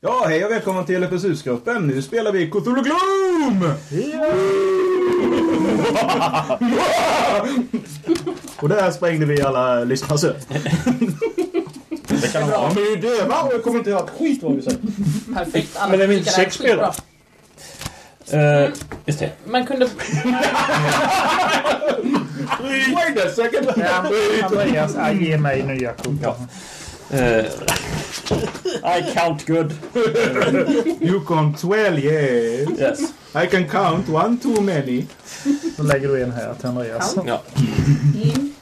Ja, hej och välkommen till LFSU-gruppen. Nu spelar vi Cthulhu Gloom! och där sprängde vi alla lyssnares öron. Det kan ha. De är ju döva och jag kommer inte höra ett skit vad vi säger. Perfekt. Men det är tycker här sex skitbra. spelare? Uh, just det. Man kunde... Wait a second! Andreas, ge mig nya kort. Ja. Eh, I count good. You count 12, yes. Yes. I can count one too many. Då lägger du en här till Andreas. Ja. In,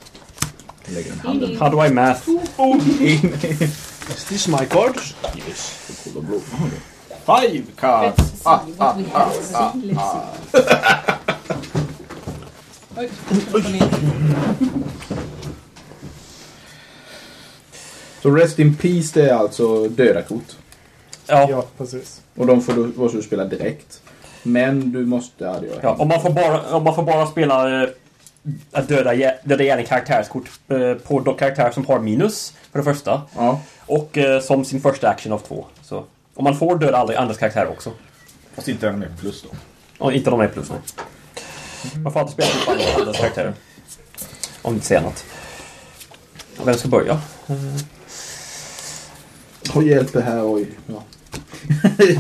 Lägger den handen How do I math? in. Is this my cards? Yes. Five cards. Let's see ah, what ah, we have. Ah, let's see, let's Så Rest in Peace det är alltså döda kort. Ja. Ja, precis. Och de får du, måste du spela direkt. Men du måste... Ja, det ja. Om, man får bara, om man får bara spela uh, döda, döda ihjäl karaktärskort uh, på de karaktärer som har minus, för det första. Ja. Och eh, som sin första action av två. Så. Och man får döda alla andras karaktärer också. Fast inte den med plus då. Och inte de är plus nej. Man får alltid spela upp alla andras karaktärer. Om vi inte säger något. Vem ska börja? Och hjälper här, oj. Ja.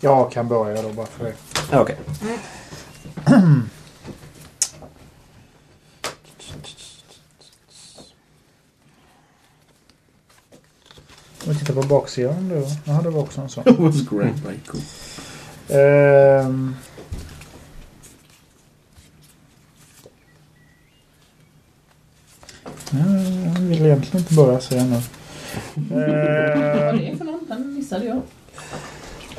Jag kan börja då bara för det. Okej. Om vi tittar på baksidan då. Ja, det var också en sån. was great by cool. Ehm. Jag vill egentligen inte börja säga nu. Vad var det för någon? Den missade jag.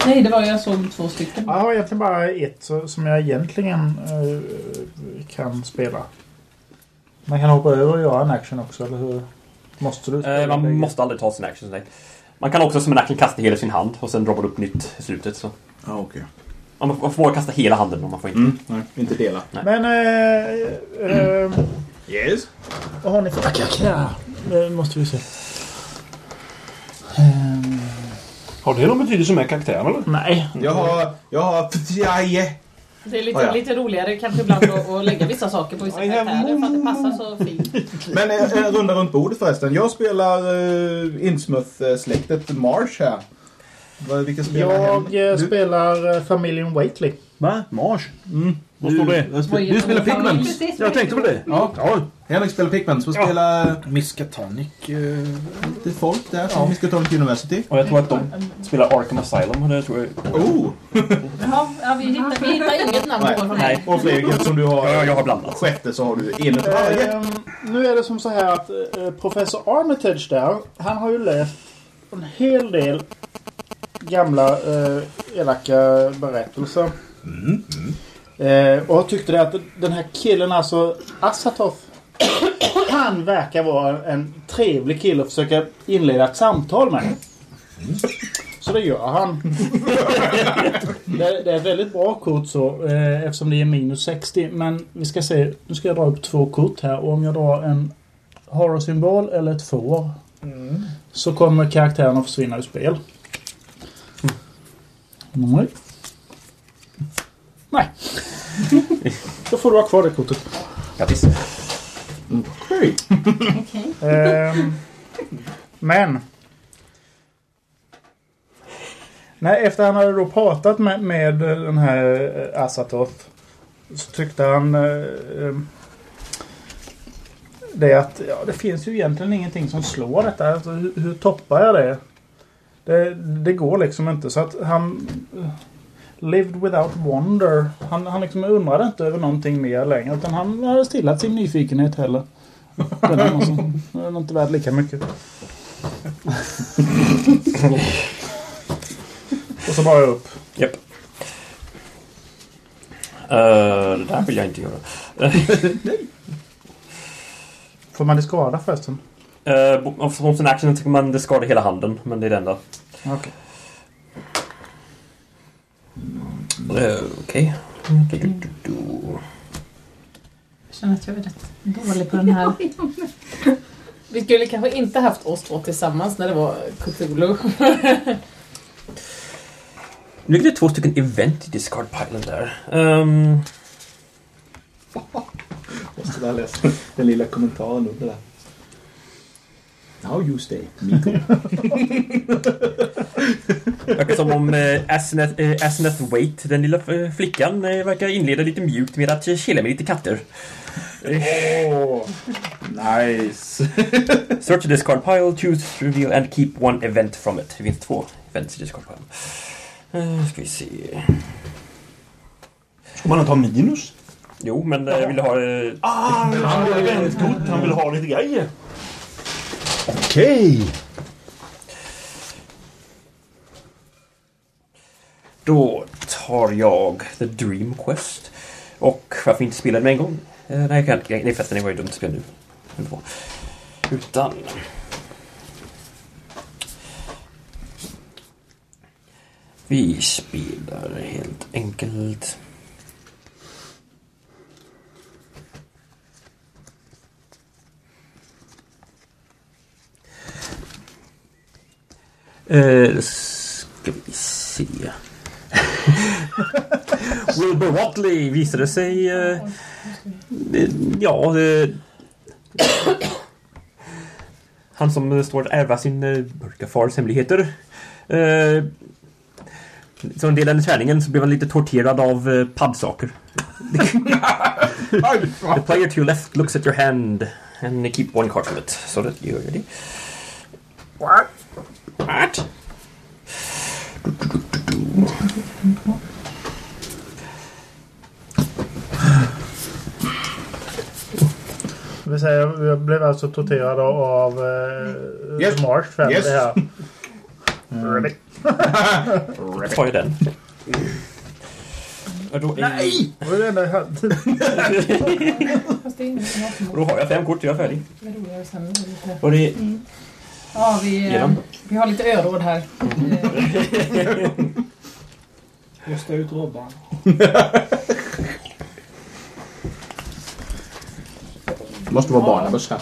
Nej, det var jag såg två stycken. Jag har egentligen bara ett som jag egentligen eh, kan spela. Man kan hoppa över och göra en action också, eller hur? Måste du spela Eh, man bägge? måste aldrig ta sin action. Nej. Man kan också som en action kasta hela sin hand och sen droppar upp nytt i slutet. Så. Ja, okej. Man får bara kasta hela handen om man får inte. Mm, nej, inte dela. Men... Eh, eh, Yes. vad har ni för... Karaktär? Det måste vi se. Ehm, Har det någon betydelse med karaktären eller? nej. Jag har... Jag har... Det är lite, Oh, ja. lite roligare kanske ibland att, att lägga vissa saker på vissa I have karaktärer för att det passar så fint. Men eh, en runda runt bordet förresten. Jag spelar uh, Innsmouth-släktet Marsh här. Vad- Vilka spelar Jag eh, spelar eh, familjen Waitley. Va? Mars? Mm. Vad står det? Du, du spelar Pigments. Jag tänkte på det. Ja. Ja. Henrik spelar Pigments. Och spelar Miskatonic. Uh, lite folk där från Miskatonic University. Och jag tror att de spelar Arkham Asylum. och Det tror jag. Oh! Jaha, ja, vi, hittar, vi hittar inget namn på från Nej. Och Fredrik, eftersom du har Ja, jag har blandat. sjätte så har du en utav varje. Ehm, nu är det som så här att eh, professor Armitage där, han har ju läst en hel del gamla eh, elaka berättelser. Eh, och tyckte det att den här killen alltså, Assatoth, han verkar vara en trevlig kille att försöka inleda ett samtal med. Så det gör han. det, det är ett väldigt bra kort så eh, eftersom det är minus 60. Men vi ska se. Nu ska jag dra upp två kort här och om jag drar en horror-symbol eller ett får. Så kommer karaktären att försvinna ur spel. Nej. Nej. Då får du ha kvar det kortet. Grattis. Hej. Ehm, men. Nej, efter han hade då pratat med, med den här eh, Asatoth. Så tyckte han eh, eh, det att ja, det finns ju egentligen ingenting som slår detta. Alltså, hur, hur toppar jag det? Det? Det går liksom inte. Så att han eh, lived without wonder. Han, han liksom undrade inte över någonting mer längre. Utan han hade stillat sin nyfikenhet heller. Den är är inte värd lika mycket. Och så bara upp. Japp. Eh, det där vill jag inte göra. Får man det skada förresten? Uh, som sin action tycker man det skadar hela handen, men det är det enda. Okej. Uh, Okej. Du, du, du, du. Jag känner att jag är rätt dålig på den här. Vi skulle kanske inte haft oss två tillsammans när det var Cthulhu. Nu ligger det två stycken event i discard-pilen där. Ehm, Måste där läsa den lilla kommentaren under där. Now you stay, Miko. verkar som om eh, Asenath, eh, Wait, den lilla eh, flickan, eh, verkar inleda lite mjukt med att chilla med lite katter. Åh, nice. Search the discard pile, choose, reveal and keep one event from it. Det finns två events i discard pile. Uh, ska vi se. Ska man inte ha minus? Jo, men eh, vill du ha... Eh, Ah, han vill ha. Han vill ha lite grejer. Okej. Då tar jag The Dream Quest. Och varför inte spela den med en gång? Eh, nej, jag kan. Nej, förresten, det var ju dumt att spela nu. Utan... Vi spelar helt enkelt... Eh, ska vi se. Wilbur Watley visade sig... Eh, ja... Eh, han som står att ärva sin eh, mörka fars hemligheter. Eh, som en del av träningen så blev han lite torterad av eh, paddsaker. The player to your left looks at your hand and keep one card from it. Så det gör jag det. What? What? Det vill säga, jag blev alltså torterad av eh, Yes. Marsh för Yes. det här. Jag tar ju den. Nej! Det var det enda jag hade. Är då har jag fem kort, jag är färdig. Är. Och det Ja, vi, eh, vi har lite öråd här. Rösta ut Robban. Det måste vara Barnabas här.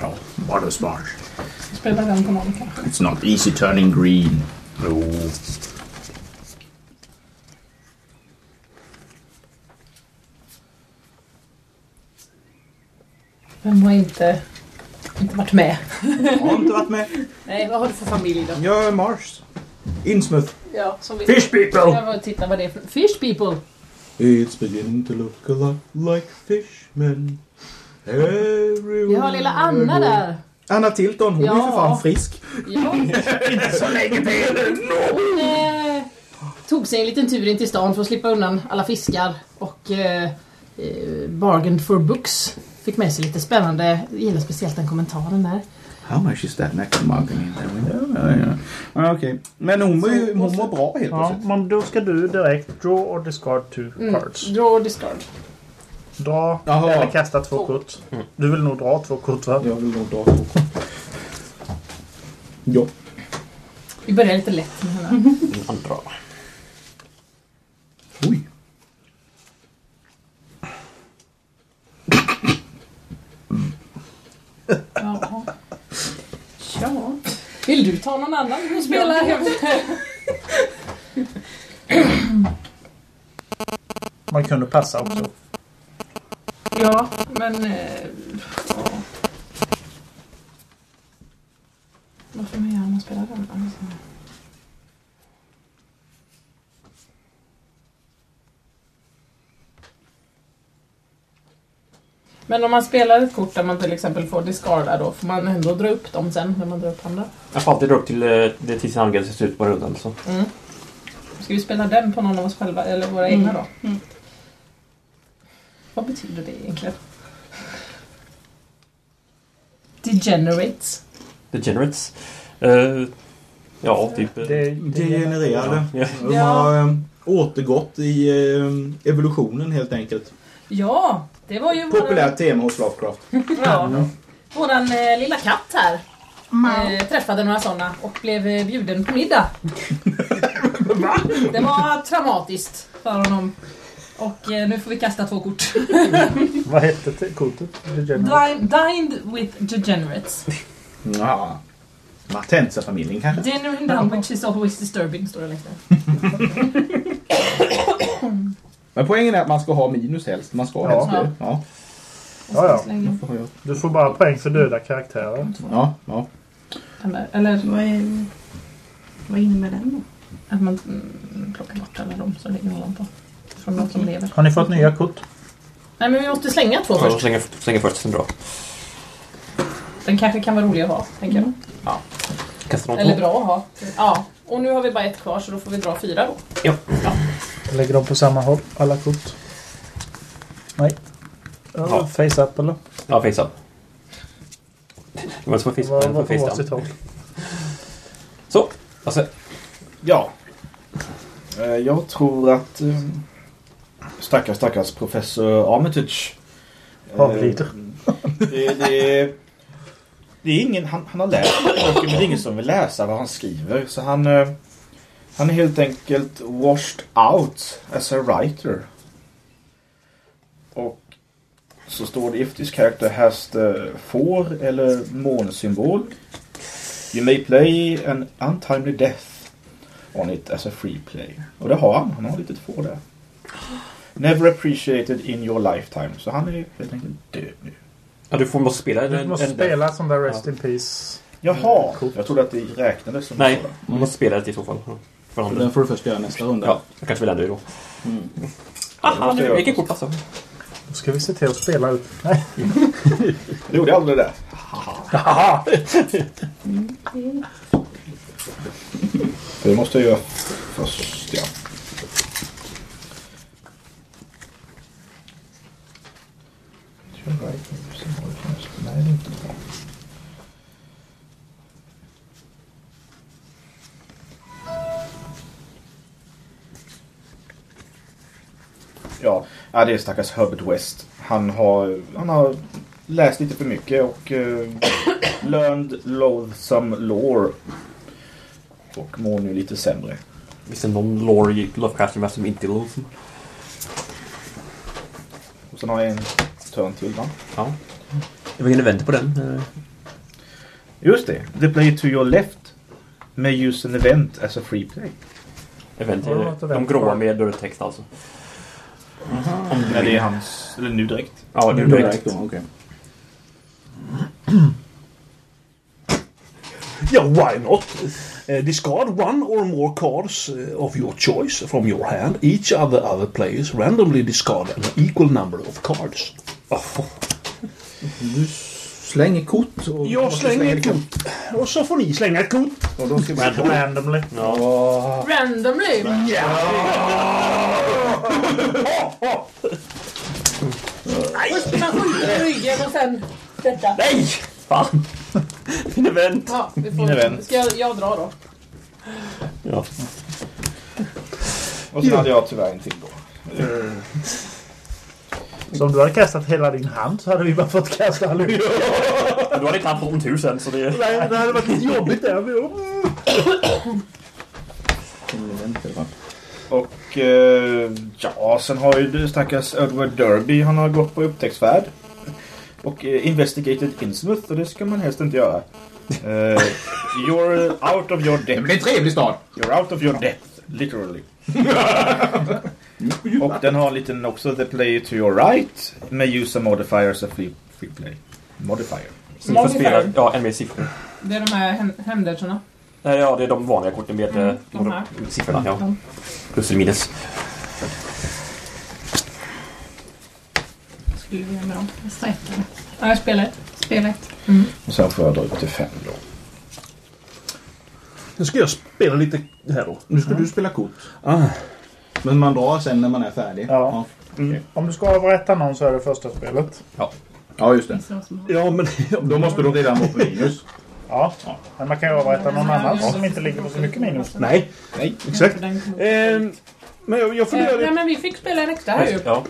Ja, Barnabas Marsh. Spelar den på någon kanske. It's not easy turning green. No. Vem har inte, inte varit med? Jag har inte varit med. Nej, vad har du för familj då? Jag är Marsh. Innsmouth. Ja, som vi... Fish people! Jag vill titta vad det är för... Fish people! It's beginning to look a lot like fishmen. Everywhere Vi har lilla Anna där. Anna Tilton, hon är Ja. för fan frisk. Ja. Inte så länge till! Hon eh, tog sig en liten tur in till stan för att slippa undan alla fiskar och eh, eh, bargained for books. Fick med sig lite spännande, jag gillar speciellt den kommentaren där. How much is that next mug in there? Ja, ja, ja. Okej. Men hon mår, ju- hon mår bra helt Ja, plötsligt. men då ska du direkt draw or discard two Mm. cards. Draw or discard. Dra Jaha. eller kasta två kort. Du vill nog dra två kort va? Jag vill nog dra två. Ja. Vi börjar lite lätt med henne. andra. Oj. Jaha. Ja. Vill du ta någon annan och spela? Man kunde passa också. Ja, men... Eh, ja. Vad får man göra om man spelar den? Men om man spelar ett kort där man till exempel får discarda då, får man ändå dra upp dem sen när man drar upp andra? Jag får alltid dra upp till eh, det tills angränsar ser ut på rundan. Så. Mm. Ska vi spela den på någon av oss själva, eller våra egna då? Mm. Vad betyder det egentligen? Degenerates. Degenerates. Eh, ja, typ... eh, Det, Degenererade. Ja. De har um, återgått i um, evolutionen helt enkelt. Ja, det var ju våran, Populärt tema hos Lovecraft. ja, våran eh, lilla katt här. Eh, träffade några sådana och blev eh, bjuden på middag. det var traumatiskt för honom. Och eh, nu får vi kasta två kort. Vad hette det kortet? Degenerate. Din- Dined with degenerates. Ja. Martensa-familjen kanske? Dinner in down which is always disturbing, står det längst ner. Men poängen är att man ska ha minus helst. Man ska Ja. helst det. Ja. Ja, ja. Du får bara poäng för döda karaktärer. Ja, ja. den där. Eller Vad, är, vad innebär den då? att man mm, plockar bort alla de som ligger ovanpå. Från de som lever. Har ni fått nya kort? Nej men vi måste slänga två Ja, först. slänger, slänger först, sen dra. Den kanske kan vara rolig att ha, tänker jag. Kasta någon Eller bra att ha. Ja. Och nu har vi bara ett kvar så då får vi dra fyra då. Ja. Jag lägger dem på samma håll, alla kort. Nej. Ja. Ja. Face up eller? Ja, face up. Det var som men var för på face varsitt håll? Så. Alltså, Ja. Eh, Jag tror att eh, stackars, stackars professor Armitage eh, Avlider. Det, det, det är ingen, han, han har läst böcker men det är ingen som vill läsa vad han skriver. Så han, eh, han är helt enkelt washed out as a writer. Och så står det if this character has the får eller månsymbol. You may play an untimely death on it as a free player. Och det har han. Han har litet får där. Never appreciated in your lifetime. Så han är helt enkelt död nu. ja, du får måste spela en... Du måste en- spela som där Rest in Peace. Jaha, Coolt. jag trodde att det räknades som Nej, man måste spela det i så fall. För Den får du först göra nästa runda. Ja, jag kanske vill ändra det då. Mm. Aha, nu, göra. kort passar? Då ska vi se till att spela ut. Nej. Jag gjorde aldrig det det måste jag göra först, ja. Nej, det är inte bra. Ja, ja, det är stackars Herbert West. Han har, han har läst lite för mycket och uh, learned loathsome lore. Och mår nu lite sämre. Finns det någon lore i Lovecraft som inte är lonesome? Och sen har jag en turn till va? Ja. Det var ingen event på den. eh. Just det. The player to your left may use an event as a free play. Event Ja, det är ett de gråa med dörrtext alltså. När det är hans... Eller nu direkt. Ja, Nu direkt. direkt då, okej. Yeah, why not? Uh, discard one or more cards uh, of your choice from your hand. Each other other players randomly discard an equal number of cards. Du slänger kort och... Jag slänger ett kort. Och så får ni slänga ett kort. Och då ska vi... Randomly. Randomly! Först man skjuter i ryggen och sen detta. Nej! Fan! Min event! Ja, vi får, Min event. Ska jag, jag dra då? Ja. Och sen hade jag tyvärr en till då. Så om du hade kastat hela din hand så hade vi bara fått kasta allihop. Men du hade inte haft ont tusen så det... Nej, det hade varit lite jobbigt där. Och eh, ja, sen har ju det stackars Edward Derby. Han har gått på upptäcktsfärd. Och eh, investigated Innsmouth och det ska man helst inte göra. Eh, you're out of your Det depth. blir en trevlig stad. You're out of your depth. Literally. och den har en liten också. The player to your right may use a modifier as a free, free play. Modifier. Så ni får Modifier. spela ja, en mer siffror. Det är de här. Nej, Ja, det är de vanliga korten med Mm, eh, de här. siffrorna. Ja. De. Plus eller minus. Skulle vi göra med dem? Jag sträcker. Ja, jag spelar ett. Spela ett. Och sen får jag dra upp till fem då. Nu ska jag spela lite här då. Nu ska du spela kort. Ah. Men man drar sen när man är färdig. Ja. Om du ska avrätta någon så är det första spelet. Ja, just det. Ja, men... Då måste du redan vara på minus. Ja. Men man kan ju avrätta någon annan som inte ligger på så mycket minus. Nej, Nej. exakt. Eh, men jag, jag Eh, funderar... Nej, men vi fick spela en extra här ju. Ja.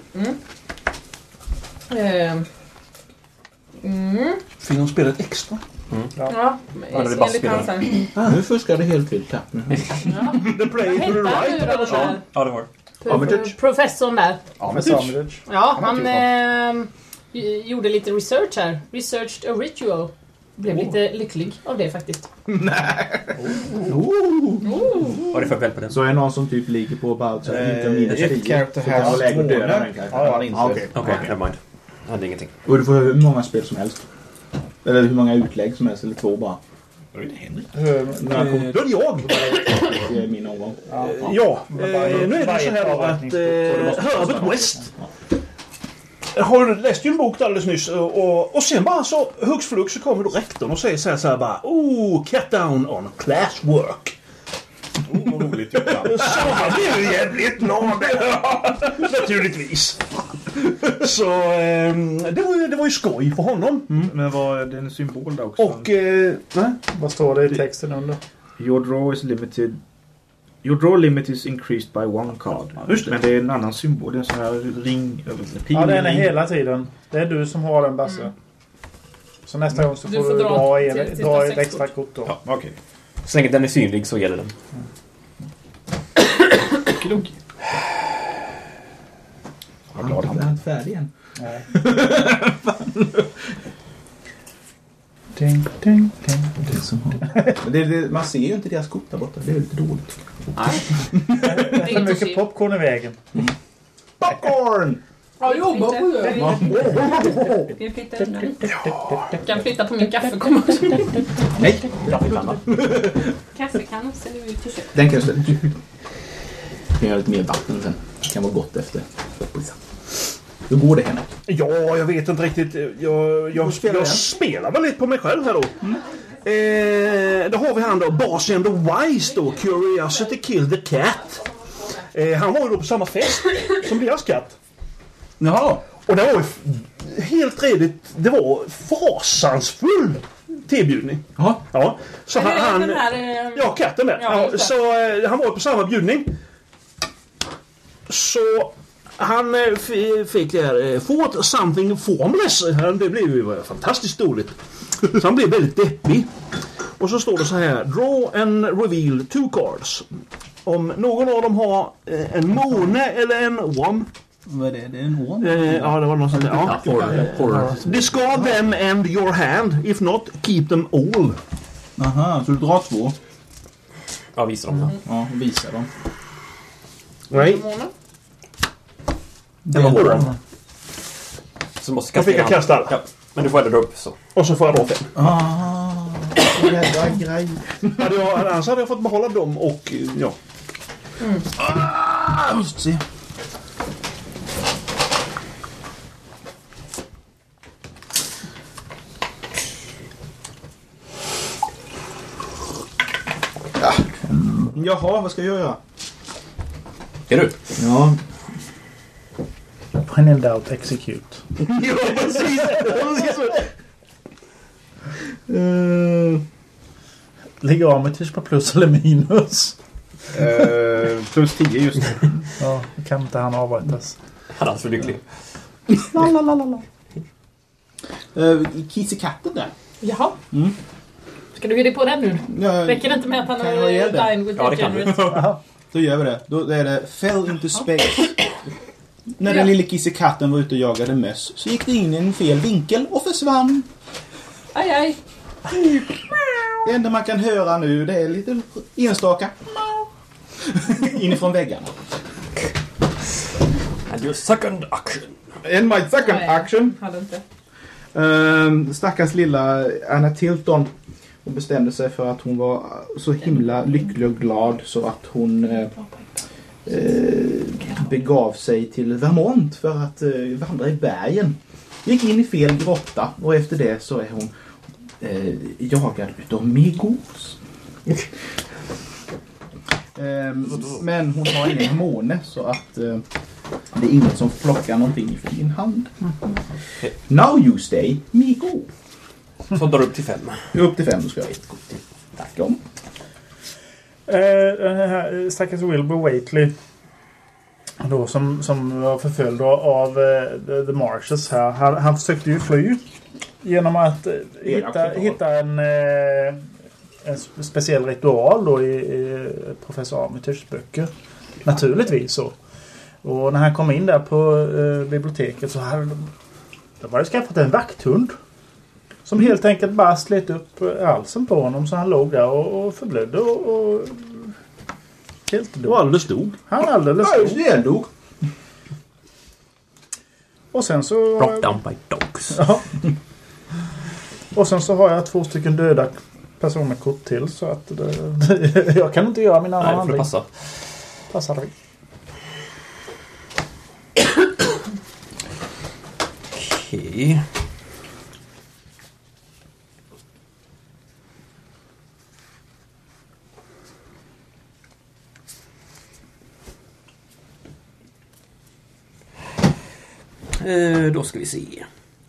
Eh, Mm. Fick de spela ett extra? Ja, Ja, bara enligt spelare. han sen. Nu fuskar det helt vilt här. The play to the right. då? ja, det var det. Armitage. Professorn där. Armitage. Ja, Han eh, gjorde lite research här. Researched a ritual. Blev lite lycklig av det faktiskt. Oh. Har du fått väl på den? Så är det någon som typ ligger på bara så här, inte minus Ett 10. character has lägga och döda den. Har insett. Ah, Okej. Okej, nevermind. Jag hade ingenting. Och du får hur många spel som helst. Eller hur många utlägg som helst, eller två bara. Då är det Henrik. Kom Då är det jag. till min omgång. Ja, eh, nu är det så här då att eh, Herbert West har läst ju en bok alldeles nyss och, och, och sen bara så hux flux så kommer då rektorn och säger så här, så här bara Oh, cut down on classwork. Oh, vad roligt Jockan. Så han blev ju jävligt glad. Naturligtvis. Så ehm, det, var ju, det var ju skoj för honom. Men vad är det en symbol där också? Och... Eh, nej. Vad står det i texten under? Your draw is limited. Your draw limit is increased by one card. just det. Men det är en annan symbol. Det är en sån här ring. Pil, Ja, den är ring. hela tiden. Det är du som har den Basse. Så nästa gång så Du får får du dra dra, till- en, till dra ett extra kort då. Ja, okej. Så länge den är synlig så gäller den. Klok. Vad glad han Jag är inte färdig än. Nej. ding, ding, ding. Det som. Men det, det, man ser ju inte deras kort där borta. Det är lite dåligt. Det är för mycket popcorn i vägen. Popcorn! Ja, jobba på Ska vi flytta undan lite? Jag kan flytta på min kaffekommand. Nej! Kaffekanna ställer vi ut till köket. Den kan jag ställa. Jag kan göra lite mer vatten sen. Det kan vara gott efter. Hur går det Henrik? Ja, jag vet inte riktigt. Jag, jag, spelar jag spelar väl lite på mig själv här då. Eh, då har vi han då, Basen the Wise då, Curiosity Kill the Cat. Eh, han var ju då på samma fest som deras katt. Jaha! Och det var ju helt redigt. Det var fasansfull tillbjudning. Jaha. Ja, så han... han Den här... eh, Ja, katten där. Ja, så eh, han var på samma bjudning. Så han eh, fick det här eh, Fought something formless. Det blev ju eh, fantastiskt dåligt. Så han blev väldigt deppig. Och så står det så här. Draw and reveal two cards. Om någon av dem har en måne eller en orm. Vad är det? Det är en orm? Eh, ja, det var något sånt där. Ja. Horror. Discard them and your hand. If not, keep them all. Aha, så du drar två? Ja, visa dem. Ja, visa dem. Nej. Det var orm. Så måste Då fick jag kasta alla. Ja, men du får dra upp så. Och så får jag dra fem. Ah, jävla grej. Hade jag, annars hade jag fått behålla dem och ja. Ah, måste se. Ja. Jaha, vad ska jag göra? Är du? Ja, When in doubt, execute. Ja, precis! Uh, Ligger Armitage på plus eller minus? Eh, plus 10 just nu. Ja, då kan inte han avrättas. Han är alltför lycklig. uh, Kissekatten där. Jaha. Mm. Ska du ge dig på den nu? Ja, Räcker det inte med att han Kan jag ge är det? line with Ja, det kan du. Då gör vi det. Då är det Fell into space. När den lille kissekatten var ute och jagade möss så gick det in i en fel vinkel och försvann. Aj, aj. Det enda man kan höra nu det är lite enstaka inifrån väggarna. And your second action. In my second Nej. action. Hade inte. Uh, stackars lilla Anna Tilton. Hon bestämde sig för att hon var så himla lycklig och glad så att hon eh, begav sig till Vermont för att eh, vandra i bergen. Gick in i fel grotta och efter det så är hon eh, jagad utav Migos. Ehm, men hon har ingen måne så att eh, det är ingen som plockar någonting ifrån din hand. Now you stay Migo. Så drar du upp till fem. Upp till fem, ska jag. Tack om. Eh, den här eh, stackars Wilbur Waitley. Då som, som var förföljd av eh, the, Marshes här. Han, han försökte ju fly. Genom att eh, hitta, hitta en, eh, en sp- speciell ritual då i, i professor Armitages böcker. Naturligtvis så. Och när han kom in där på biblioteket så hade de, de hade skaffat en vakthund. Som helt enkelt bara slet upp halsen på honom så han låg där och, och förblödde och, och helt dog. Och alldeles dog. Han alldeles Ja, dog. det. En dog. Och sen så... Brought down by dogs. Ja. Och sen så har jag två stycken döda personerkort till så att det, jag kan inte göra min annan Nej, för handling. att passa. Passar det. Okej. Eh, då ska vi se.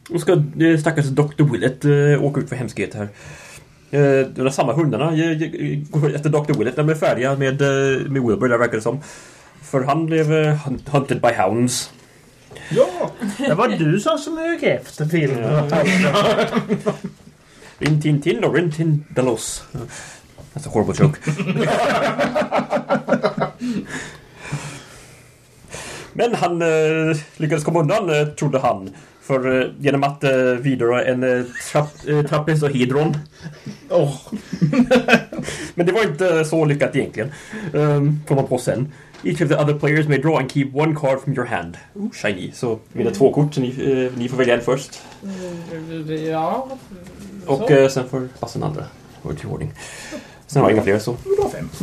Då ska eh, stackars Dr. Willett eh, åka ut för hemskhet här. Eh, de där samma hundarna eh, eh, går efter Dr. Willett när de är färdiga med, eh, med Wilbur där verkar det som. För han blev eh, hunt- hunted by hounds. Ja! Det var du som smög efter filmen. Rin tin tin och rin tin dalos. That's a horrible joke. Men han eh, lyckades komma undan, eh, trodde han. För eh, genom att eh, vidröra en eh, trapp, eh, trapezohedron. Åh. Men det var inte så lyckat egentligen. Um, får man på sen. Each of the other players may draw and keep one card from your hand. Ooh, shiny. Så vi har två kort, så ni, eh, ni får välja en först. Ja. Och eh, sen får passen andra. Och till ordning. Sen har jag inga fler så. Du har fem.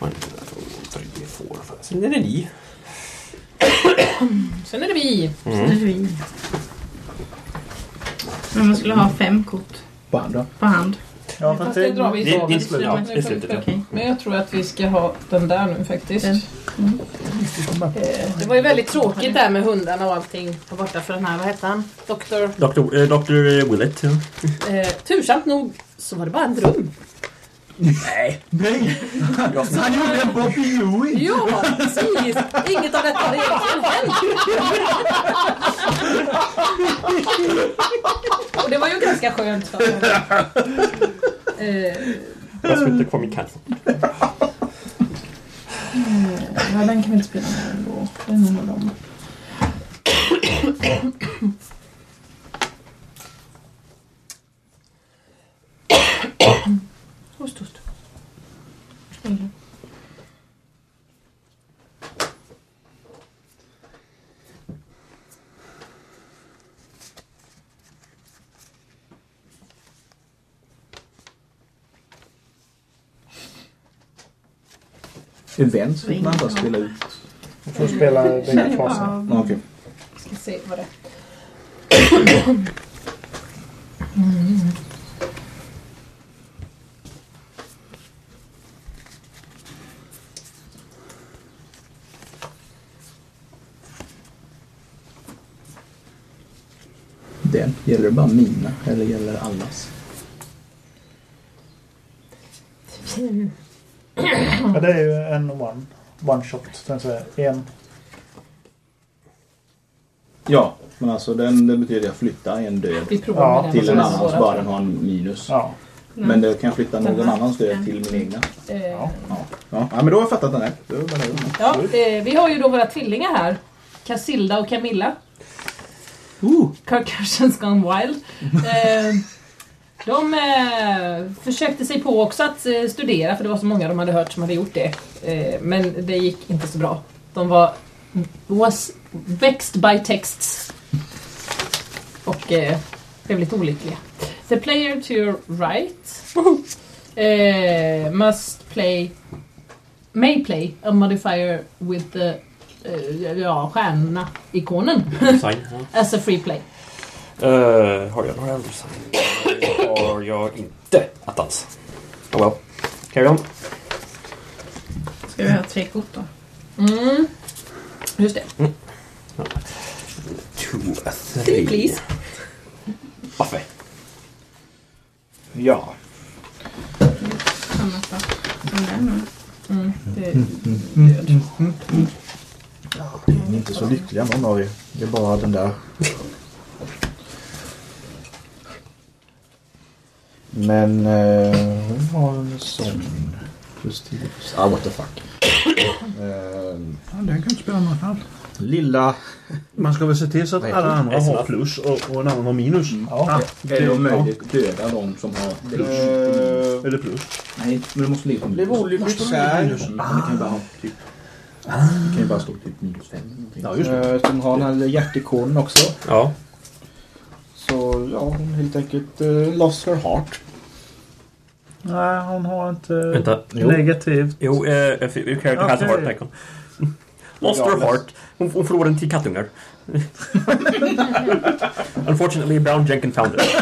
Ja, skit. One, two, three, four, five. Sen är det ni. Sen är det vi. Mm. Men man skulle ha fem kort På andra. på hand. Ja, Fast det drar vi i Det- det- det- ja, det är slutet, ja. Okej. Men jag tror att vi ska ha den där nu faktiskt. Den. Eh, Det var ju väldigt tråkigt där med hundarna och allting var borta för den här, vad hette han? Doktor... Dr. Eh, Dr. Willett. Ja. Eh, tursamt nog så var det bara en dröm. Nej. Nej! Jag, Han gjorde en Bobby Ewing! Ja, precis! Inget av detta har egentligen hänt. Och det var ju ganska skönt för honom. Eh, jag skulle inte kvar min cancer. Ja, den kan vi inte spela med ändå. Det är nog dem. Host, host. Events fick man bara spela ut. Du får spela bägge faser. Ja, Okej. Ska se vad det Den. Gäller det bara mina eller gäller det allas? Ja, det är ju en one, one shot. så att säga. En. Ja, men alltså den, det betyder att jag flyttar en död Vi provar Ja, med den. till en annan så bara den har en minus. Ja. Men det kan flytta någon annans död till min egna. Eh, Ja. Ja. ja, men då har jag fattat den här. Då är jag nöjd. Ja, eh, vi har ju då våra tvillingar här. Casilda och Camilla. Ooh. Gone Wild. Eh, de eh, försökte sig på också att eh, studera för det var så många de hade hört som hade gjort det. Eh, men det gick inte så bra. De var was vexed by texts. Och eh, blev lite olyckliga. The player to your right eh, must play may play a modifier with the eh, ja, stjärnorna-ikonen Sign. Ja. as a free play. Eh, har jag några andra sign? Det har jag inte attans. Oh well. Carry on. Ska vi ha tre kort då? Mm. Just det. Two, Three three. please. Buffe. Ja. Samma sak som den. va? Mm. Det, Mm. Ni är inte så lyckliga någon av er. Det är bara den där. Men eh, hon har en sån. Plus 10 plus... Ah, what the fuck. Ehm, Ja, den kan inte spela någon alls. lilla... Man ska väl se till så att alla andra det? har plus och, och en annan har minus. Ja. det- om ja. möjligt döda de som har plus. Eller plus. Nej, men du måste leva på Blev minus. olyckligt Måste kär. minus. Mm, men Det kan ju bara ha typ... Det kan ju bara stå typ minus fem. Ja, just det. uh, som har den här hjärtikonen också. Ja. Så ja, hon helt enkelt uh, lost her heart. Nej, hon har inte Vänta. negativt. Jo, eh, uh, character has a heart icon. Lost Ja, her heart. Hon, hon förlorade en till kattungar. Unfortunately, Brown Jenkin found it.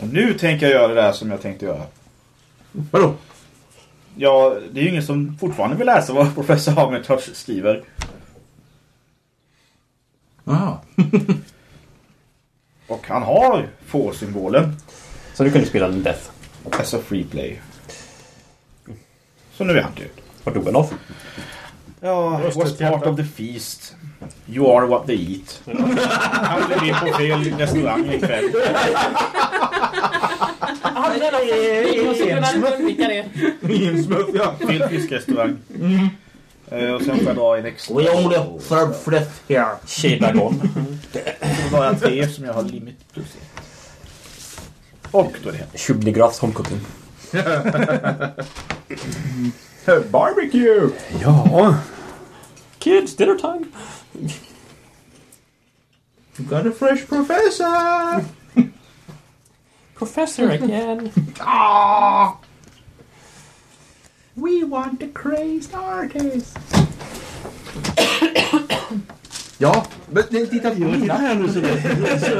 Och nu tänker jag göra det där som jag tänkte göra. Vadå? Ja, det är ju ingen som fortfarande vill läsa vad professor Armitage skriver. Jaha. Och han har få-symbolen Så du kunde spela en Death. as a free play. Så nu är han död. Vad dog han av? Ja, was part of the feast. You are what they eat. Han blev in på fel restaurang ikväll. Vi måste kunna undvika det. Ingen smuff, ja. Fel fiskrestaurang. Eh, och sen får jag dra en extra. We only serve flesh here. Shedagon. Så drar jag tre som jag har limit plus ett. Och då är det hem. Tjubnigrafs homecooking. Barbecue! Ja. Kids, dinner time! You got a fresh professor! Professor again. Ah! We want the crazed artist! ja, men titta på mina. här nu så det så,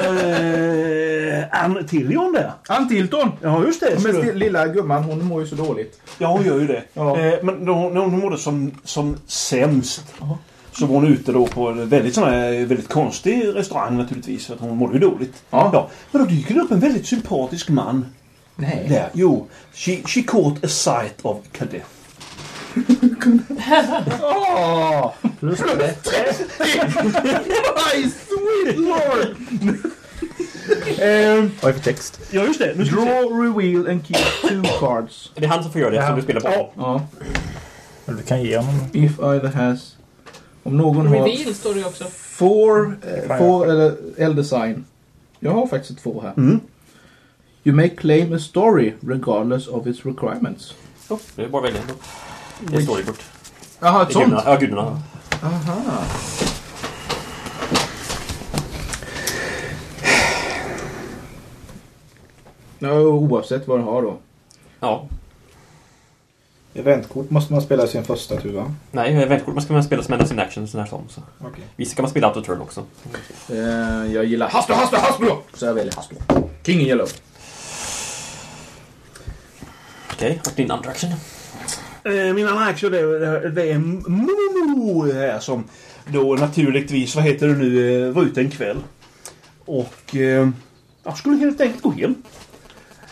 äh, Ann Tillion där. Ann Tilton! Ja, just det. Men sti- lilla gumman, hon mår ju så dåligt. Ja, hon gör ju det. Ja. Eh, men hon, när hon mådde som, som sämst så var hon ute då på en väldigt, sån här, väldigt konstig restaurang naturligtvis. För att hon mådde ju dåligt. Ja. Men då dyker det upp en väldigt sympatisk man Nej. där. Jo, she, she caught a sight of Cadet. Åh! Plus det. My sweet lord! Eh, Vad är för text? ja, just det. Nu. Draw, reveal and keep two cards. Det är han som får göra det Ja. som du spelar på. Ja. Ja. Du kan ge honom. If either has... Om någon har Reveal står det ju också. four, eh, four eller L-design. Jag har faktiskt ett två här. Mm. You may claim a story regardless of its requirements. Oh, det är bara att välja. Det är storybook. Jaha, ett gudarna. Ja, gudarna. Aha. Ja, oavsett vad du har då. Ja. Eventkort måste man spela i sin första tur va? Nej, eventkort man ska man spela som enda sin action sån här som. Så. Okej. Vissa kan man spela out of turn också. Eh, jag gillar Hasbro, Hasbro, Hasbro! Så jag väljer Hasbro. King Yellow. Okej, och din andra action? Eh, min andra action det, är- det är Momo här som då naturligtvis, vad heter det nu, eh, var ute en kväll. Och eh, jag skulle helt enkelt gå hem.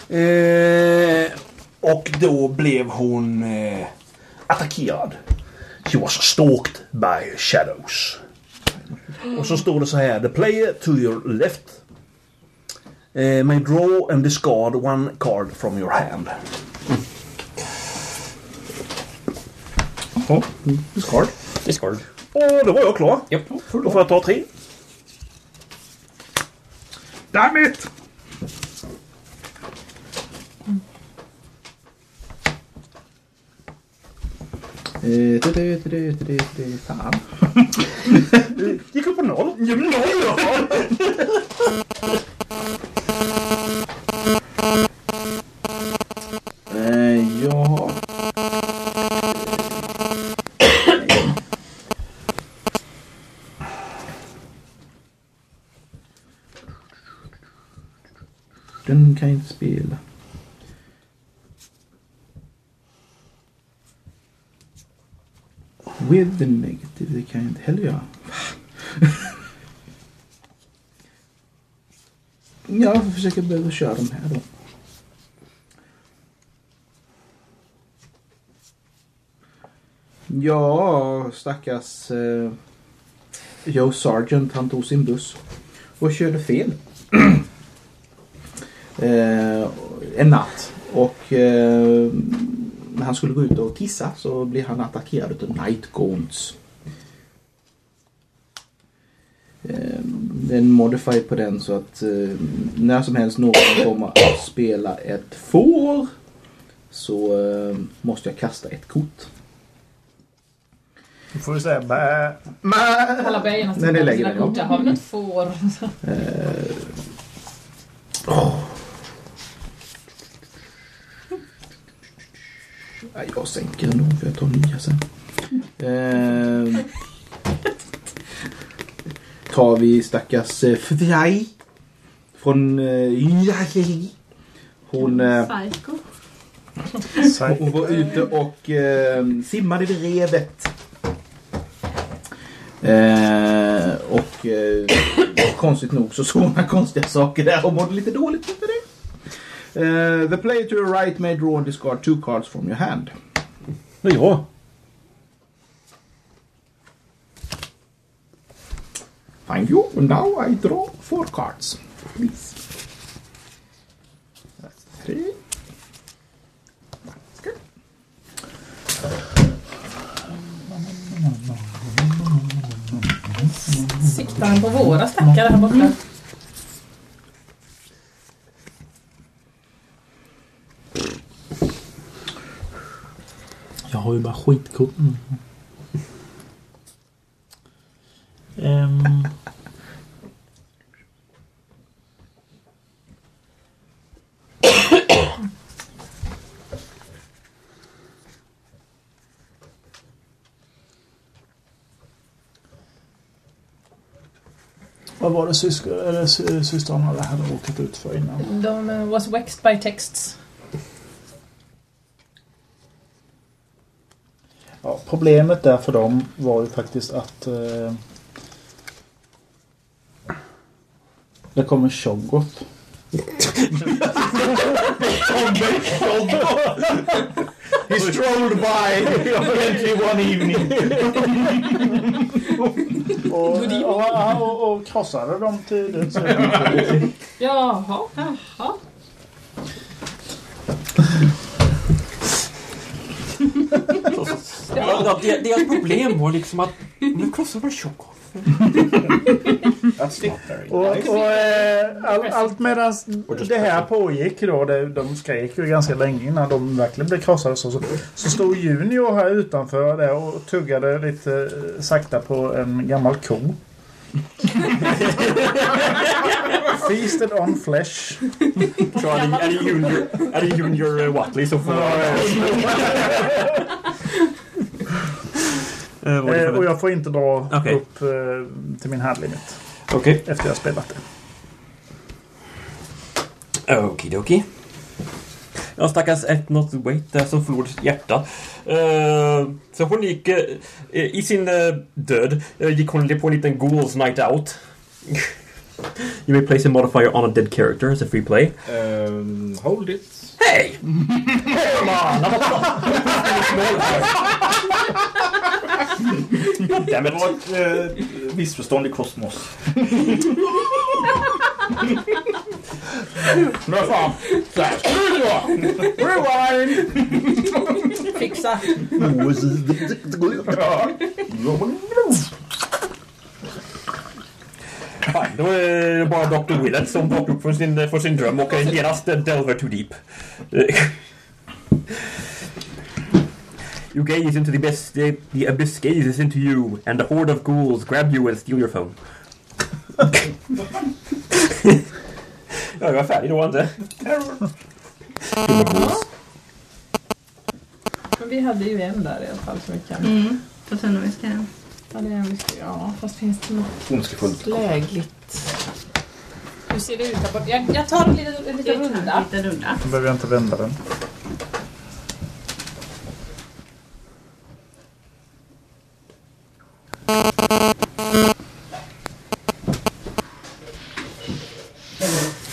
Eh, och då blev hon eh, attackerad. She was stalked by shadows. Och så står det så här. The player to your left eh, may draw and discard one card from your hand. Ja, discard. Discard. Och då var jag klar. Japp. Då får jag ta tre. Damn it! Eh, det, det, det, det, det, det, fan. Gick upp på noll. Ja, men noll ja. Eh, ja. Den kan jag inte spela. With the negative, det kan jag inte heller göra. Ja, jag får försöka börja köra de här då. Ja, stackars eh, Joe Sargent. Han tog sin buss och körde fel. eh, en natt. Och eh, när han skulle gå ut och kissa så blir han attackerad av Night Gaunts. Eh, det är en modify på den så att eh, när som helst någon kommer att spela ett får så eh, måste jag kasta ett kort. Då får vi säga bä. Alla böjerna Nej, det på lägger sina kort. Jag har väl något får. Eh, åh. Nej, jag sänker nog för jag tar nya sen. Eh, tar vi stackars eh, Fjaj från eh, Hon, eh, hon var ute och eh, simmade vid revet. Eh, och eh, konstigt nog så såg hon konstiga saker där. Och mådde lite dåligt det. Eh, the player to your right may draw and discard two cards from your hand. Men ja. Thank you. Now I draw four cards. Please. That's three. That's good. Siktar han på våra stackare här borta? Har ju bara skitkort nu. Ehm. Vad var det syskon, eller sy- systrarna hade råkat ut för innan? De eh, was vexed by texts. Problemet där för dem var ju faktiskt att eh, det kommer Shoggoth. He strolled by empty one evening. Och, och, och, och krossade dem till döds. Jaha, jaha. Ja, det- deras problem var liksom att nu krossar man Tjockoff. That's not very Och, nice. och, eh, all, allt medan det här pågick då, det, de skrek ju ganska länge innan de verkligen blev krossade. Så, så, så stod Junior här utanför där och tuggade lite eh, sakta på en gammal ko. Feasted on flesh. Så är det, är det Junior, är det junior eh, Watley som får... Eh, och jag får inte dra Okej. upp eh, till min handlimit Okej. efter jag spelat det. Okidoki. Ja, stackars Etnot Wait där som förlorade sitt hjärta. Eh, så hon gick... eh, I sin eh, död eh, gick hon på en liten Ghouls Night Out. you may place a modifier on a dead character as a free play. Um, hold it. Hej! Come on! Det var ett eh, missförstånd i kosmos. Men fan, så här skulle det vara. Rewind! Fixa. Fine, då är det bara Dr. Willett som vaknar upp från sin, från sin dröm och är genast eh, delver too deep. You gaze into the abyss, the, the abyss gazes into you, and a horde of ghouls grab you and steal your phone. ja, jag var färdig då inte. Men vi hade ju en där i alla fall som vi kan... Mm. Vi ska... Ja, det är en vi ska... Ja, fast finns det något lägligt? Hur ser det ut där borta? Jag, jag tar en liten, en liten runda. Lite runda. Då behöver jag inte vända den. Oh,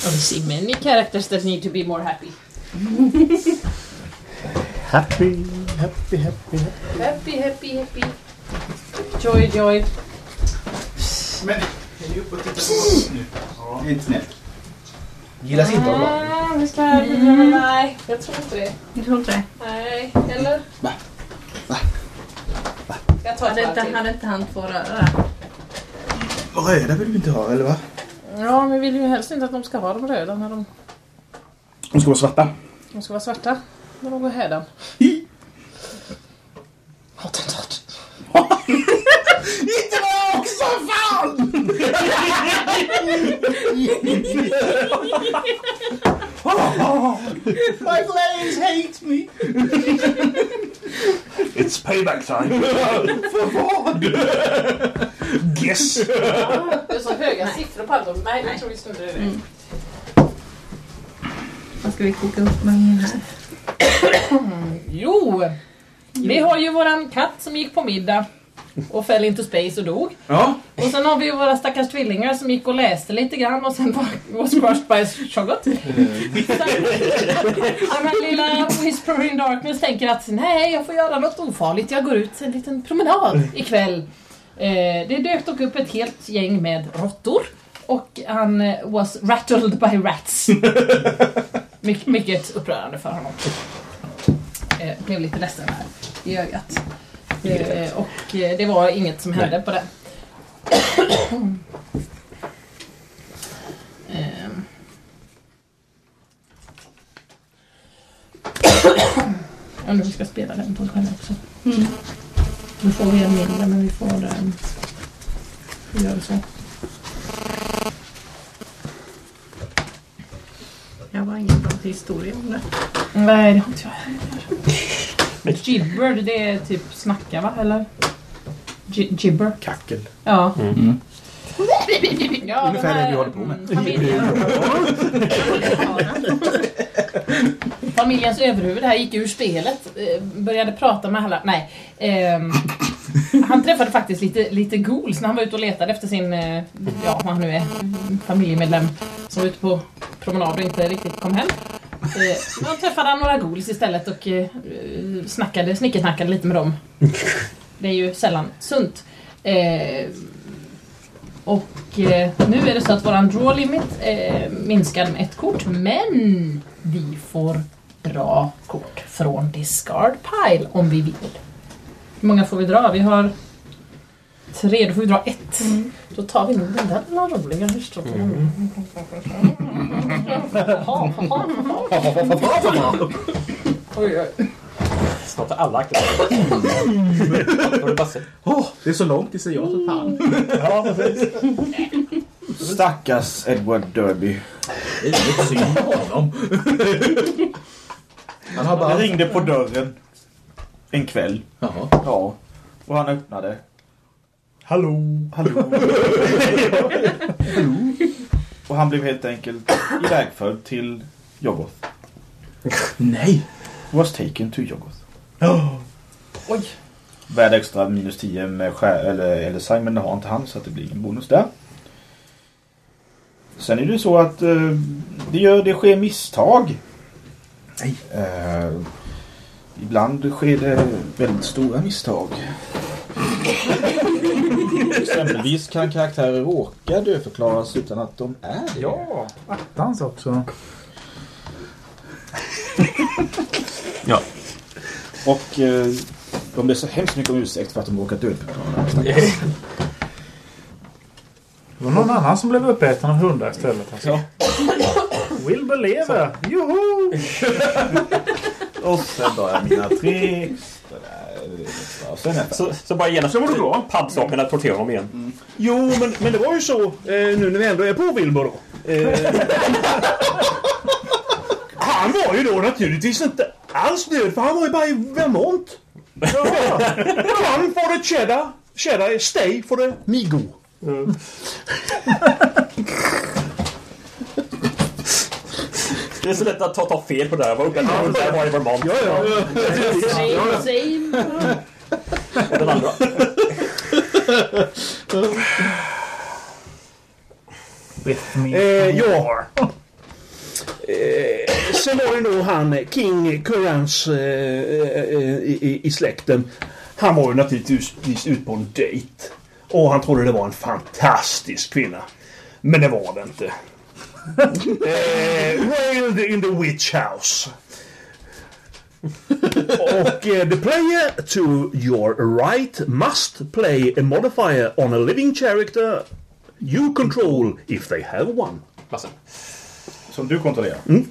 we see many characters that need to be more happy. Happy, happy, happy. Happy, happy, happy. Joy, joy. Men, är ni uppe och tittar på oss nu? Det är inte snällt. Gillas inte av barn. Mm, vi ska... Nej, jag tror inte det. Jag tror inte det. Nej, eller? Va? Va? Jag tar Hade ett inte, varv till. hade inte han två röda? Röda vill vi inte ha, eller va? Ja, men vi vill ju helst inte att de ska ha de röda när de, De ska vara svarta. de ska vara svarta. När de går hädan. Attentat. Inte det också, fan! My players hate me! It's payback time. För vad? Guess. Det är så höga siffror på allt. Nej, jag tror vi i det. Mm. Vad ska vi koka upp med här? Jo! Vi har ju våran katt som gick på middag och föll into space och dog. Ja. Och sen har vi ju våra stackars tvillingar som gick och läste lite grann och sen var, was crushed by a shoggot. Den här lilla Whisper in Darkness tänker att nej, jag får göra något ofarligt. Jag går ut en liten promenad ikväll. Eh, det dök dock upp ett helt gäng med råttor. Och han eh, was rattled by rats. My, mycket upprörande för honom. Eh, blev lite ledsen här i ögat. Eh, och eh, det var inget som hände på den. Ehm. Jag undrar om vi ska spela den på själv också. Mm. Nu får vi en mindre men vi får den. Vi gör så. Jag har ingen bra historia om det. Nej, det har inte jag heller. Gibber, det är typ snacka va? Eller? Gi- Gibber. Kackel. Ja. Mm. ja Ungefär det vi håller på med. mm, Familjen, familjens överhuvud här gick ur spelet. eh, Började prata med alla. Nej. ehm, han träffade faktiskt lite, lite ghouls när han var ute och letade efter sin, eh, ja vad han nu är, familjemedlem som var ute på promenad och inte riktigt kom hem. Eh, men då träffade han några ghouls istället och eh, snackade, snickersnackade lite med dem. Det är ju sällan sunt. Eh, och eh, nu är det så att våran draw limit eh, minskar med ett kort men vi får dra kort från discard pile om vi vill. Hur många får vi dra? Vi har tre, då får vi dra ett. Då tar vi nog den där lilla roliga historien. Oj, oj. Snart är alla. Då är det det är så långt tills jag för fan. Ja, precis. Stackars Edward Derby. Det är lite synd om honom. Han har Det bara... ringde på dörren en kväll. Jaha. Ja. Och han öppnade. Hallå, hallå. Och han blev helt enkelt ivägförd till Joggoth. Nej. Was taken to Joggoth. Oj. Värd extra minus 10 med skär, eller, eller sign, men det har inte han så att det blir ingen bonus där. Sen är det så att eh, det, gör, det sker misstag. Nej. Eh, ibland sker det väldigt stora misstag. Exempelvis kan karaktärer råka dödförklaras utan att de är det. Ja, attans också. Ja. Och eh, de ber så hemskt mycket om ursäkt för att de råkat dödförklara. Det var någon annan som blev uppäten av hundar istället. Alltså. Ja. Will believe. Joho! Och sen börjar mina tricks. Så, så bara genast paddsakerna tortera honom igen. Jo, men, men det var ju så, eh, nu när vi ändå är på Wilbur då. Eh, han var ju då naturligtvis inte alls död, för han var ju bara i Vermont. Ja. Run for the cheddar. Cheddar, stay for the migo. Det är så lätt att ta, ta fel på det där. Var uppe ja, där var i Vermont. Ja, ja. Same, same. Och den andra. With me. Eh, ja. Eh, sen var det då han eh, King Currans eh, eh, i, i, i släkten. Han var ju naturligtvis ut på en dejt. Och han trodde det var en fantastisk kvinna. Men det var det inte. Eh, railed in the witch house. Och eh, the player to your right must play a modifier on a living character you control if they have one. Lasse. Som du kontrollerar? Mm.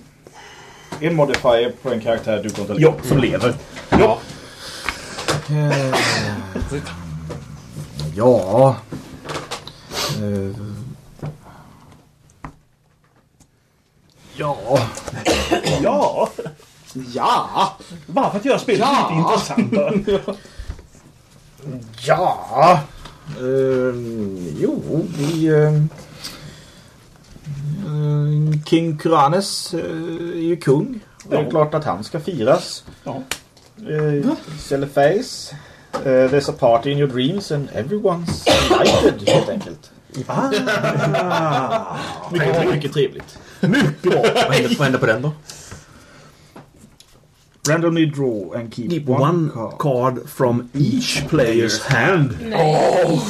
En modifier på en karaktär du kontrollerar? Ja, som lever. Ja. Ja. Eh, Ja. Ja, Ja. bara för att göra spelet Ja. lite intressantare. Ja. Eh, jo, vi... eh, King Kuranes eh, är ju kung. Det är Ja. klart att han ska firas. Ja. Uh, Face. Uh, there's a party in your dreams and everyone's invited helt enkelt. Ah. Mycket, mycket trevligt. Mycket bra. Vad händer, vad händer på den då? Randomly draw and keep, Keep one card from each player's hand. Nej.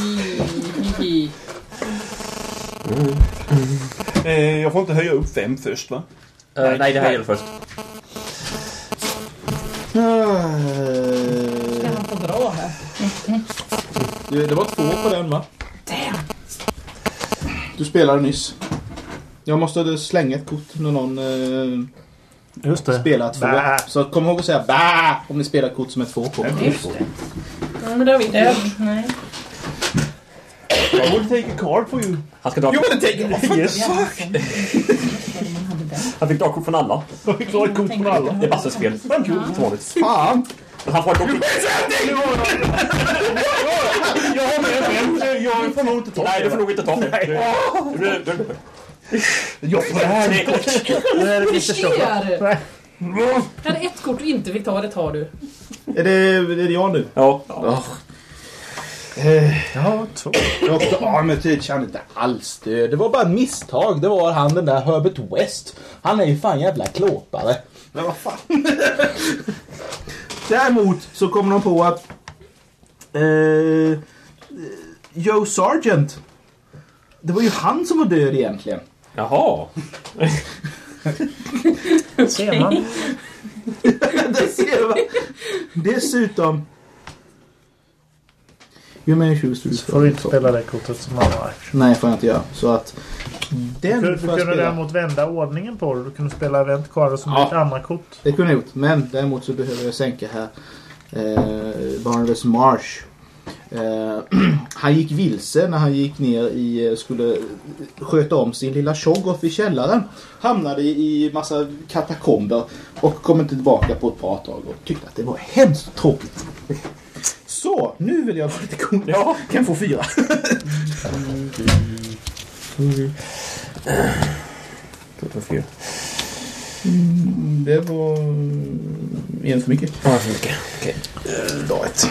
Eh, jag får inte höja upp fem först va? Eh, nej, det här gäller först. Ska han få dra här? Det, det var två på den va? Damn! Du spelade nyss. Jag måste slänga ett kort när någon eh, Just det. spelar två. Bä. Så kom ihåg att säga bä om ni spelar kort som är två på. Just det. Ja, men det har vi inte Ja, gjort. nej. I will take a card for you. Han ska dra You wanna take it? Yes. Han fick dra kort från alla. Jag fick dra ett kort från alla. Det är Basses fel. Som vanligt. Fan! Men han får ett kort. Jag har med så Jag får nog inte ta Nej, du får nog inte ta. Nej. Jag får det här. Tre kort. Det är Du lite ser! tjockt. Jag hade ett kort du inte fick ta, det tar du. Är det, är det jag nu? Ja. Ja, två. Dr. Armitage han är inte alls död. Det var bara ett misstag. Det var han den där Herbert West. Han är ju fan jävla klåpare. Men vad fan. Däremot så kommer de på att eh, Joe Sargent. Det var ju han som var död egentligen. Jaha. Ser man? det ser man. Dessutom. You may choose to Får du inte spela det kortet som andra action. Nej, får jag inte göra. Så att den Du, du får jag kunde spela. däremot vända ordningen på det. Du kunde spela eventkarder som Ja. ett andra kort. Det kunde jag gjort. Men däremot så behöver jag sänka här. Eh, Barnabas Marsh. Eh, han gick vilse när han gick ner i, eh, skulle sköta om sin lilla Shoggoth i källaren. Hamnade i massa katakomber och kom inte tillbaka på ett bra tag och tyckte att det var hemskt tråkigt. Så, nu vill jag vara lite cool. Ja, kan få fyra. Det var en för mycket. Ja, för mycket. Okej. Dra ett.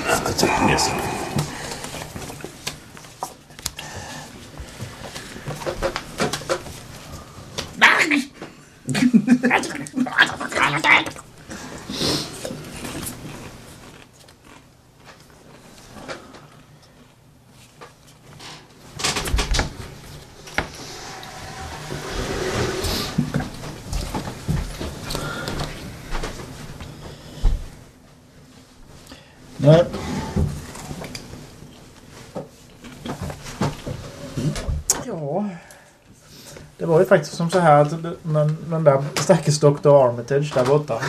Nej. Ja. Det var ju faktiskt som så här att den, den där stackars Dr. Armitage där borta.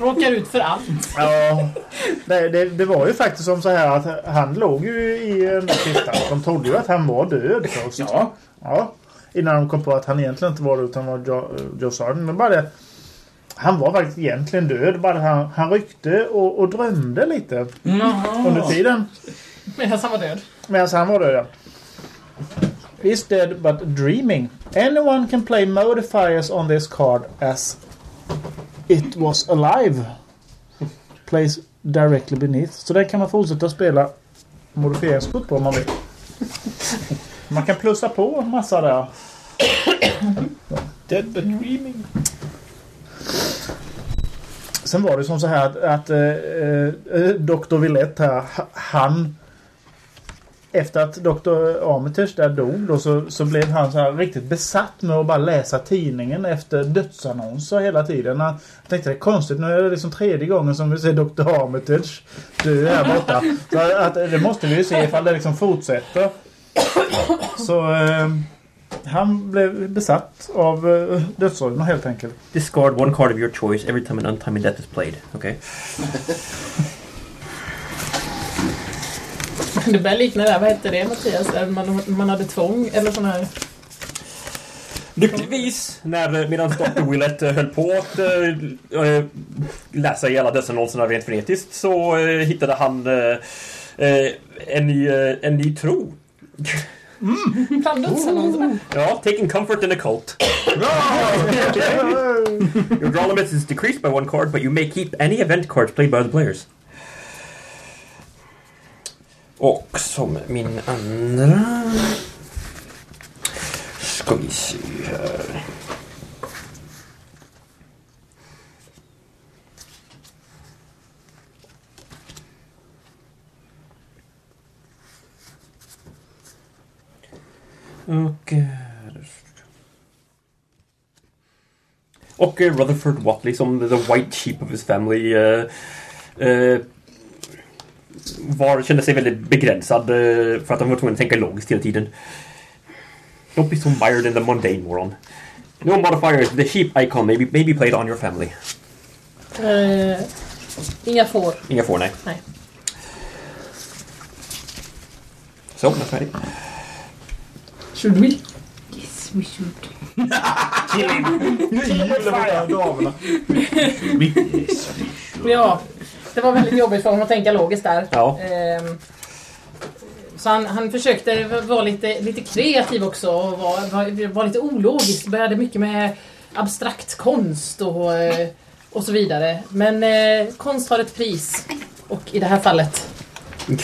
Råkar ut för allt. Ja. Det, det, det var ju faktiskt som så här att han låg ju i den där kistan. De trodde ju att han var död först. Ja. Ja. Innan de kom på att han egentligen inte var det utan var Joe, Joe Sargent. Men bara det. Han var faktiskt egentligen död. Bara han, han ryckte och, och drömde lite under tiden. Medan han var död. Medan han var död. Is dead but dreaming. Anyone can play modifiers on this card as it was alive. Plays directly beneath. Så där kan man fortsätta spela modifieringskort på om man vill. Man kan plussa på en massa där. Dead but dreaming. Sen var det som så här att, att eh, eh, Dr. Villette här, ha- han efter att Dr. Armitage där dog då så, så blev han så här riktigt besatt med att bara läsa tidningen efter dödsannonser hela tiden. Han tänkte det är konstigt, nu är det liksom tredje gången som vi ser Dr. Armitage dö här borta. Så att, det måste vi ju se ifall det liksom fortsätter. Så eh, han blev besatt av eh, dödsrullen helt enkelt. Discard one card of your choice every time an untimely death is played. Okej. Det börjar likna det här, vad hette det Mattias? Man, man hade tvång eller sån här... Lyckligtvis, när, medan Dr. Willett eh, höll på att eh, läsa i alla dessa annonserna rent frenetiskt så eh, hittade han eh, en, ny, en ny tro. Bland dödsannonserna. Ja, taking comfort in a cult. Your draw limit is decreased by one card, but you may keep any event cards played by other players. Och som min andra... Ska vi se här. Och... eh, Och eh, Rutherford Watley som the white sheep of his family eh, eh, var, kände sig väldigt begränsad eh, för att han var tvungen att tänka logiskt hela tiden. Don't be so mired in the mundane moron. No modifiers. The sheep icon may be, may be played on your family. Eh, inga får. Inga får, nej. Nej. Så, det är färdigt. Should we? Yes, we should. Ja, det var väldigt jobbigt för honom att tänka logiskt där. Ja. Ehm, Så han, han försökte vara lite, lite kreativ också och vara var, var lite ologisk. Började mycket med abstrakt konst och, eh, och så vidare. Men eh, konst har ett pris. Och i det här fallet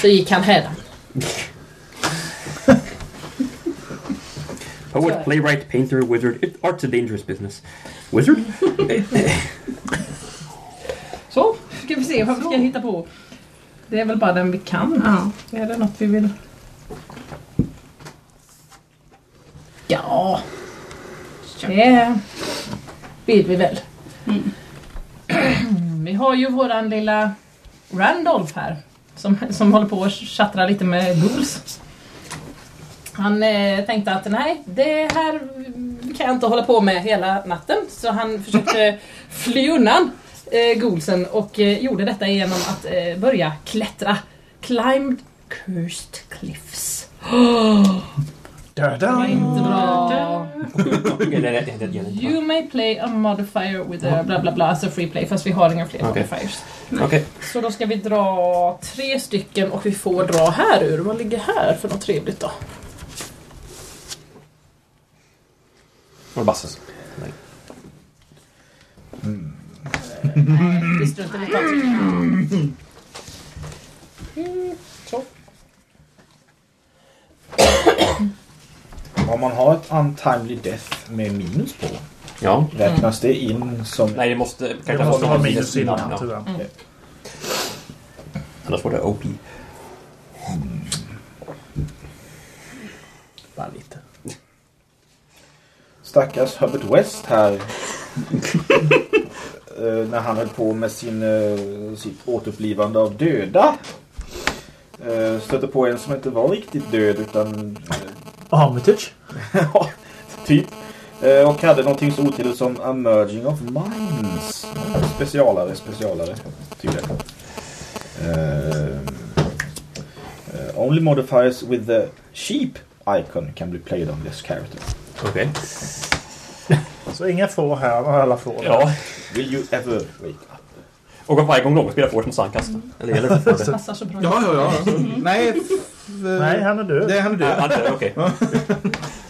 så gick han hädan. Poet, playwright, painter, wizard. It, art's a dangerous business. Wizard? Så, ska vi se vad vi ska hitta på. Det är väl bara den vi kan. Ja. Är det något vi vill... Ja. Det vill vi väl. Vi har ju våran lilla Randolph här. Som, som håller på att tjattra lite med ghouls. Han eh, tänkte att nej, det här kan jag inte hålla på med hela natten. Så han försökte fly undan eh, ghoulsen och eh, gjorde detta genom att eh, börja klättra. Climbed cursed cliffs. Det var inte bra. You may play a modifier with a bla bla bla, alltså free play, fast vi har inga fler Okej. modifiers. Okej. Så då ska vi dra tre stycken och vi får dra här ur. Vad ligger här för något trevligt då? Och Basses. Nej. Nej, vi struntar i Mm, Så. Om man har ett untimely death med minus på, Ja. räknas det in som... Nej, det måste... Det Kan måste vara minus innan, ja. tyvärr. Annars får det OP. Bara lite. Stackars Herbert West här. Eh, när han höll på med sin, eh, sitt återupplivande av döda. Eh, Stötte på en som inte var riktigt död utan Armitage? Ja, typ. Eh, Och hade någonting så otydligt som A Merging of Minds. Specialare, specialare. Tydligen. Eh, eh, only modifiers with the sheep icon can be played on this character. Okej. Så inga får här och alla får. Ja. Will you ever wake up? Och varje gång någon spelar får som han kastar. Eller gäller det fortfarande? Passar så bra. Ja, ja, ja. Nej, f- Nej, han är död. det är han är död. han är Okej.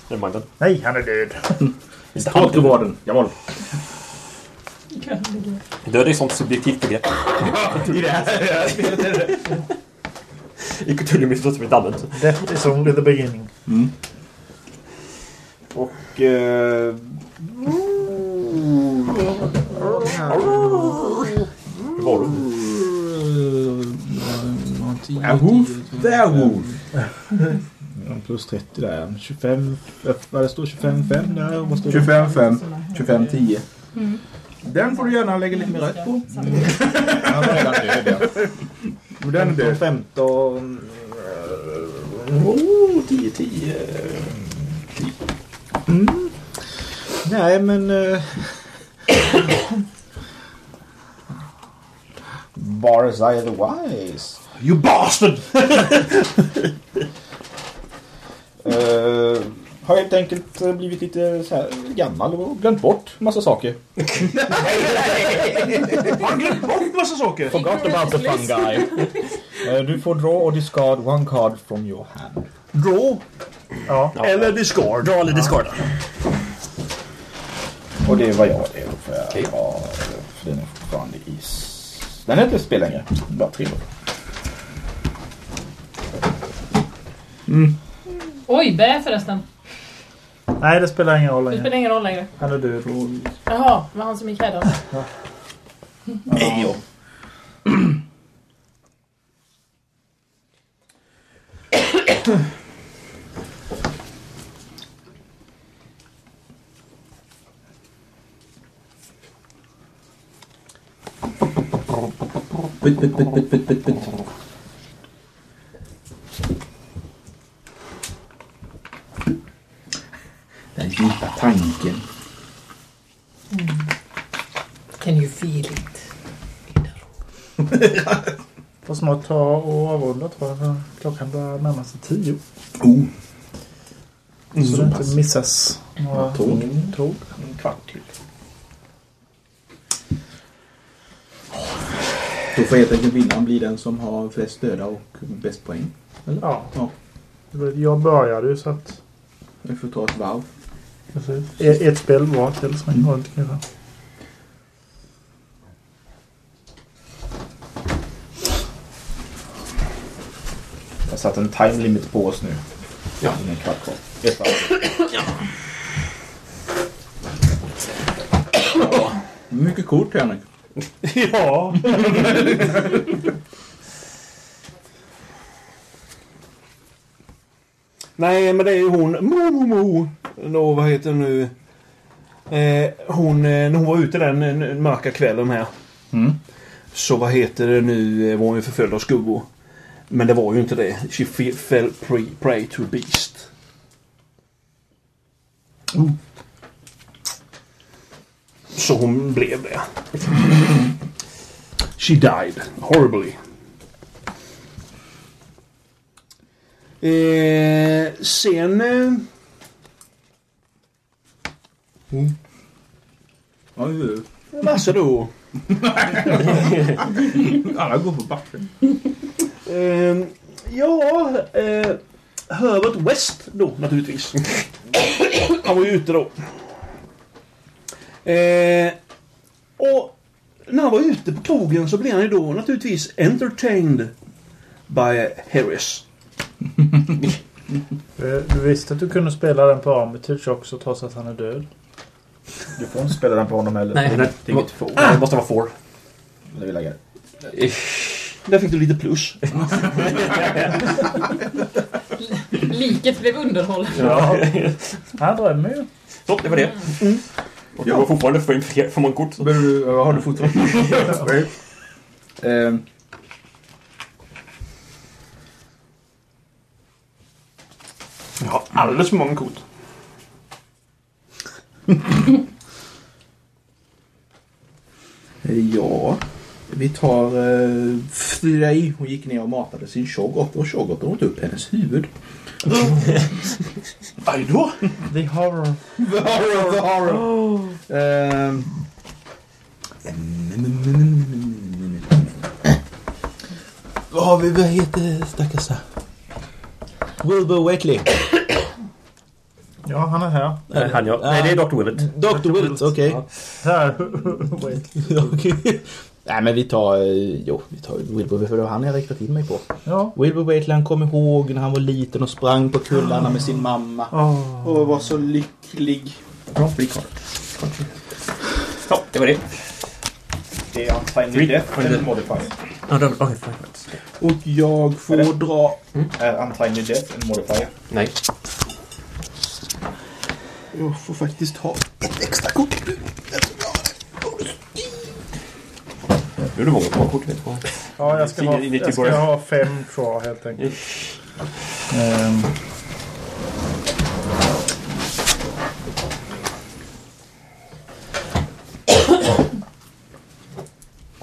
Nevermind then. Nej, han är död. Inte han. Folkvården, jawohl. Död är ett sånt subjektivt begrepp. I det här spelet är det. I kulturmissat som inte använt. Death is only the beginning. Och... Eh, Var du? 10, Werewolf. 10, Werewolf. Ja, Plus 30 där. 25... eh, Vad det står 25-5 där. Vad står det? 25 5. 25 10. Den får du gärna lägga lite mer rätt på. Han är redan död ja. Den är 15, död. 15... eh, Oh, 10, 10. Mm. Nej, men... Uh... Barzai the Wise. You bastard! Eh, har helt enkelt eh, blivit lite så här gammal och glömt bort massa saker. Har glömt bort massa saker? Forgot about the fun guy. Eh, du får draw och discard one card from your hand. Draw. Ja. Eller discard. Dra eller discarda. Och det var jag det. Får jag ha, för den är fortfarande i... Den är inte spel längre. Bara tre år. Oj, bä förresten. Nej, det spelar ingen roll Det längre. spelar ingen roll längre. Han är död. Jaha, det var han som gick hädan. Nej, ja. Bytt, bytt, bytt, bytt, bytt, bytt, bytt. Den djupa tanken. Can you feel it? Får snart ta och avrunda tror jag. för Klockan börjar närma sig tio. Oh. Så det inte missas några Tåg. tåg. En kvart till. Då får helt enkelt vinnaren bli den som har flest döda och bäst poäng. Ja. Ja. Jag började ju så att... Vi får ta ett varv. Precis. Ett, spel var till som jag inte kul. Satt en time limit på oss nu. Ja. En kvart kvar. Ett varv. Mycket kort Henrik. Ja. Nej, men det är ju hon. Mo, mo, mo. Nå, vad heter nu? Eh, hon, eh, när hon var ute den eh, mörka kvällen här. Mm. Så vad heter det nu? eh, Var hon ju förföljd av skuggor. Men det var ju inte det. She fe- fell prey, to a beast. Så hon blev det. She died horribly. Eh, sen... Eh, Ja, ju. varsågod. Alla går på backen. Eh, ja, eh, Herbert West då naturligtvis. Han var ju ute då. Eh, och när han var ute på krogen så blev han ju då naturligtvis entertained by Harris. Du, du visste att du kunde spela den på Armitage också trots att han är död? Du får inte spela den på honom heller. Nej. Det är inget får. Det måste vara får. Det vill jag göra. Där fick du lite plus. Liket blev underhållet. Ja. Han drömmer ju. Så, det var det. Och jag var fortfarande för för många kort. så- du, vad har du fortfarande? Ehm, Jag har alldeles för många kort. Ja, vi tar uh, Frey. Hon gick ner och matade sin Shoggoth och Shoggoth åt upp hennes huvud. Aj då! The horror. The horror, the horror. Ehm. Vad har vi? Vad heter stackars Wilbur Wakely. Ja, han är här. Nej, han ja. Nej, det är Dr. Willett. Dr. Willett, okej. Här. Wait. Nej men vi tar, eh, jo, vi tar Wilbur för det var han jag räknat in mig på. Ja. Wilbur han kom ihåg när han var liten och sprang på kullarna med sin mamma. Oh. Och var så lycklig. Bra, tar Ja, det var det. Det är Untimely Death eller. Ja, fine. Och jag får det? dra... Är Untimely Death en modifier? Nej. Jag får faktiskt ha ett extra kort. Nu är det många kort vet du. Ja, jag ska, ha, jag ska ha fem kvar helt enkelt. Ehm.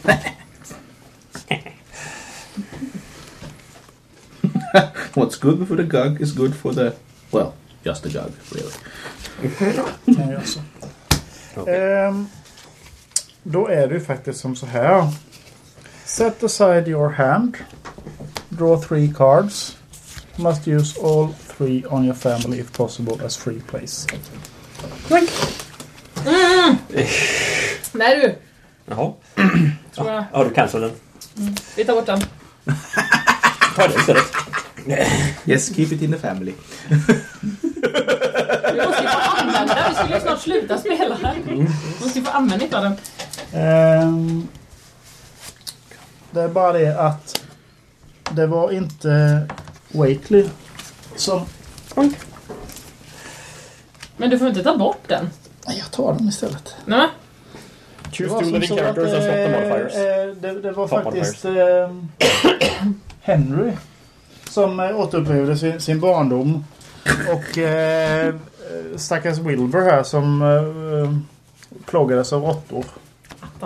What's good for the gug is good for the... Well, just the gug, really. kan jag göra så. Ehm, då är det ju faktiskt som så här. Set aside your hand. Draw three cards. Must use all three on your family if possible as free plays. Nej du, Jaha. tror jag. Ja, du cancel den. Vi tar bort den. Ta den istället. Yes, keep it in the family. Vi måste ju få använda den. Vi skulle ju snart sluta spela här. Vi måste ju få användning av den. Ehm, det är bara det att det var inte Wakely som... Men du får inte ta bort den. Nej, Jag tar den istället. Nej. Choose var two som living så characters att, and swap the eh, modifiers. eh, Det, det var faktiskt eh, Henry som eh, återupplevde sin, sin barndom. Och eh, stackars Wilbur här som eh, plågades av råttor.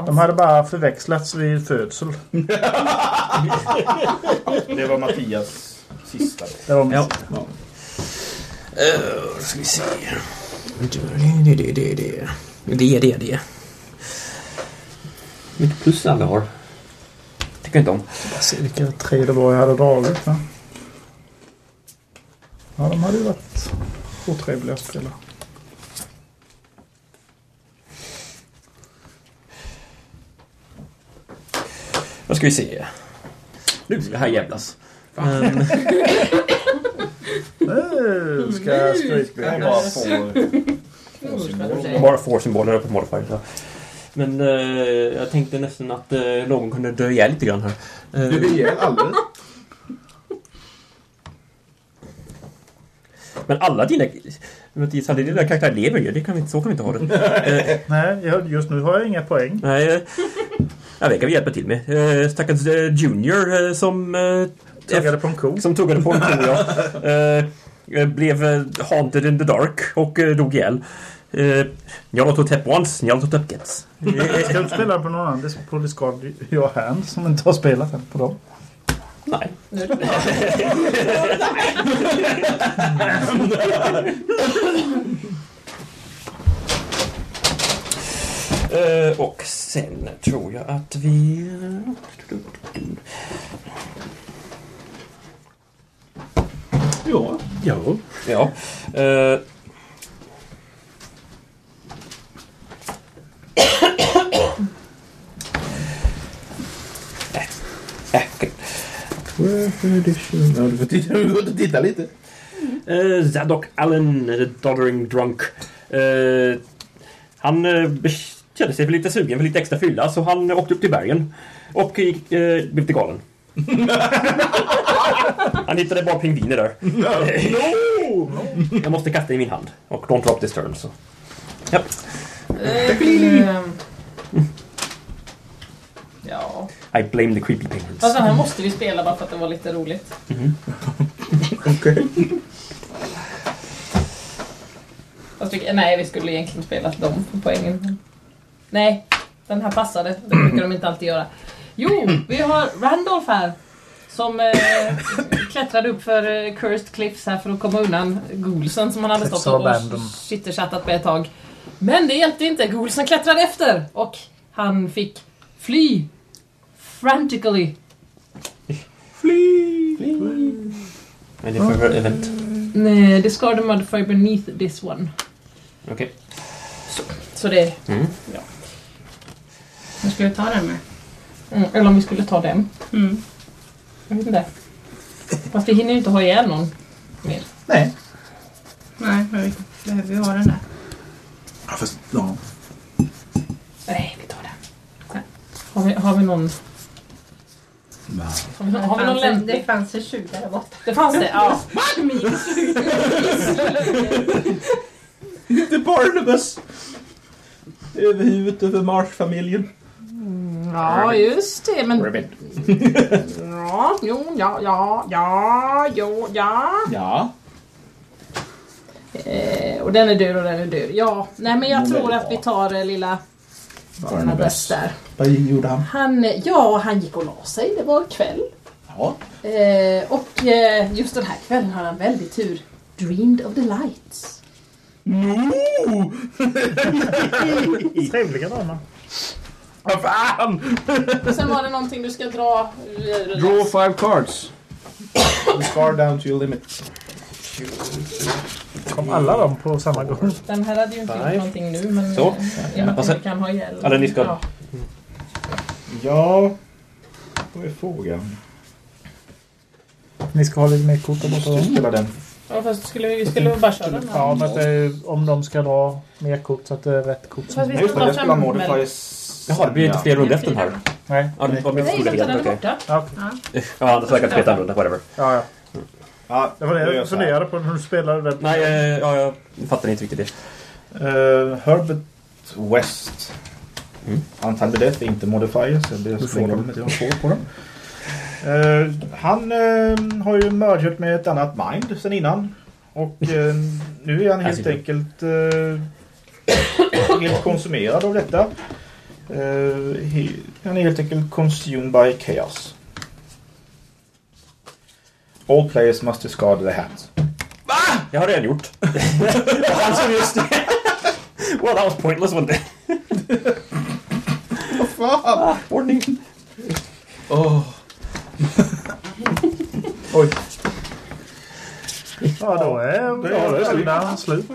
De hade bara förväxlats vid födsel. Det var Mattias sista. Det var Ja. Ja. Uh, ska vi se. Det, det, det, det. Det, det, det. Mycket plus alla har. Tycker inte om. Jag ser vilka tre det var jag hade dragit. Va? Ja, de hade ju varit otrevliga att spela. Ska vi se? Nu ska det här jävlas. Nu ska jag Jag skrytbygga. bara får... bara får symboler på modifier. Ja. Men eh, jag tänkte nästan att eh, någon kunde dö ihjäl lite grann här. Eh, Du är ihjäl alldeles. men alla dina... Mattias, alla dina karaktärer lever ju. Det kan vi, inte- så kan vi inte ha det. Eh, Nej, jag- just nu har jag inga poäng. nej, eh, ja, det kan vi hjälpa till med. Eh, stackars eh, Junior eh, som... Eh, Tuggade på en ko. Som tuggade på en ko, ja. Eh, eh, blev eh, haunted in the dark och eh, dog ihjäl. Eh, Nyarlathotep once, Nyarlathotep gets. Eh, Ska du spela på någon annan på Discard Your Hand som inte har spelat än på dem? Nej. Eh, och sen tror jag att vi... Ja. Ja. Ja. Eh, äh, okej. Ja, du får titta, du får titta lite. Eh, Zadok Allen, the Doddering Drunk. Eh, han uh, kände sig för lite sugen för lite extra fylla så han åkte upp till bergen och gick, eh, blev lite galen. han hittade bara pingviner där. Jag måste kasta i min hand. Och don't drop this turn. Så. Ja. Ehm. Ja. I blame the creepy penguins. Fast den här måste vi spela bara för att det var lite roligt. Okej. Fast vi, nej, vi skulle egentligen spela dem för poängen. Nej, den här passade. Det brukar de inte alltid göra. Jo, vi har Randolph här. Som eh, klättrade upp för eh, Cursed Cliffs här för att komma undan Ghoulsen som han hade stått och, chitterchattat med ett tag. Men det hjälpte inte. Ghoulsen klättrade efter och han fick fly frantically. Vad är det för event? Nej, discard a modifier beneath this one. Okej. Så det... Mm. Nu ska vi ta den med. Mm, eller om vi skulle ta den. Mm. Jag vet inte. Fast vi hinner ju inte ha ihjäl någon mer. Nej. Nej, men vi behöver ju ha den där. Ja, fast, ja. Nej, vi tar den. Nej. Har, vi, har vi någon... Har vi, har vi någon en, det lämplig? fanns en 20 där borta. Det fanns det? Ja. Inte Barnabas! Överhuvudet över Marsh-familjen. Ja, just det. Men... Ribbit. Ja, jo, ja, ja, ja, jo, ja. Ja. Eh, och den är död och den är död. Ja, nej men jag Mm, tror att vi tar eh, lilla Barnabas där. Vad gjorde han? Han, ja, han gick och la sig. Det var kväll. Ja. Eh, och eh, just den här kvällen hade han väldigt tur. Dreamed of the lights. Trevliga drömmar. Vad fan! Sen var det någonting du ska dra. eh, Draw five cards. Far down to your limit. Kom alla dem på samma gång? Den här hade ju inte gjort någonting nu men Så. eh, i och sen- kan ha. Ja, den ni ska- Ja. Ja, vad är frågan? Ni ska ha lite mer kort där borta då? spela den. Ja, fast skulle vi skulle vi bara köra den här? Ja, men det är, om de ska dra mer kort så att det är rätt kort. Fast Som... vi Nej, just det, dra fem- Modifiers. Jaha, det blir inte fler runder efter den här. Nej. Ja, det var min Nej, vänta, den är okej. borta. Ja, det verkar inte runda, whatever. ja, ja. Ja, Det var det jag funderade på när du spelade den. Nej, eh, ja, jag fattar inte riktigt det. Uh, Herbert West. Mm. Untimely Death är inte modifier så det får spelar de. roll att jag får på den. Eh, han eh, har ju mergat med ett annat mind sen innan. Och eh, nu är han helt enkelt helt konsumerad av detta. He, han är helt enkelt consumed by chaos. All players must discard their hands. Jag har redan gjort. alltså just det. Well, that was pointless, wasn't it? Vad fan? Ordning. Åh. Ja, då är, Det ja, är- då är rundan slut.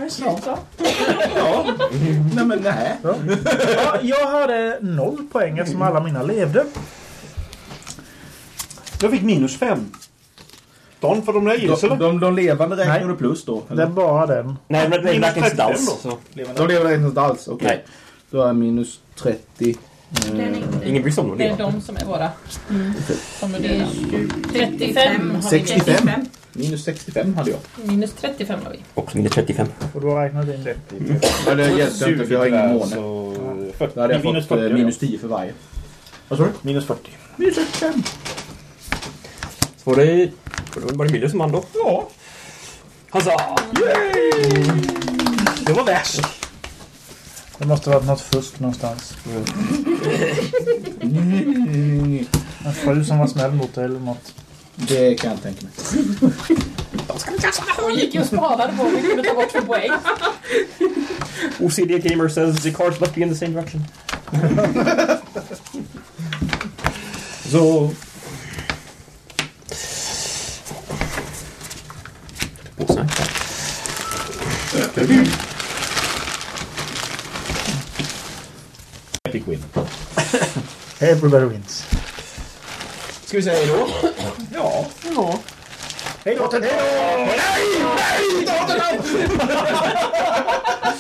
Ja. Nej men nej. Ja, jag hade noll poäng eftersom alla mina levde. Jag fick minus fem. Don för de där gills De, eller? de, de levande räknar du plus då? Det är bara den. Nej, men det räknas inte 35 alls. De lever räknas inte alls? Okej. Nej. Då är minus 30. Inte- Ingen bryr sig om Det är det. de som är våra. Som är Det är döda. 35 35 har vi. 65. Minus 65 hade jag. Minus 35 har vi. Också minus 35. Och då räknar du in. Men det hjälpte inte för jag har ingen måne. Så Då hade jag minus fått eh, 40. minus 10 för varje. Vad sa du? minus 40. Minus 65. Så var det... Var det Miller som vann då? Ja. Han sa... Det var värst. Det måste varit något fusk någonstans. Mm, En fru som var snäll mot dig eller något. det kan jag tänka mig. Hon gick ju och spanade på om vi kunde ta bort för poäng. OCD Gamer says the cards must be in the same direction. Så... Påsar. Epic win. Everybody wins. Ska vi säga hej då? Ja. Ja. Hej då! Hej då!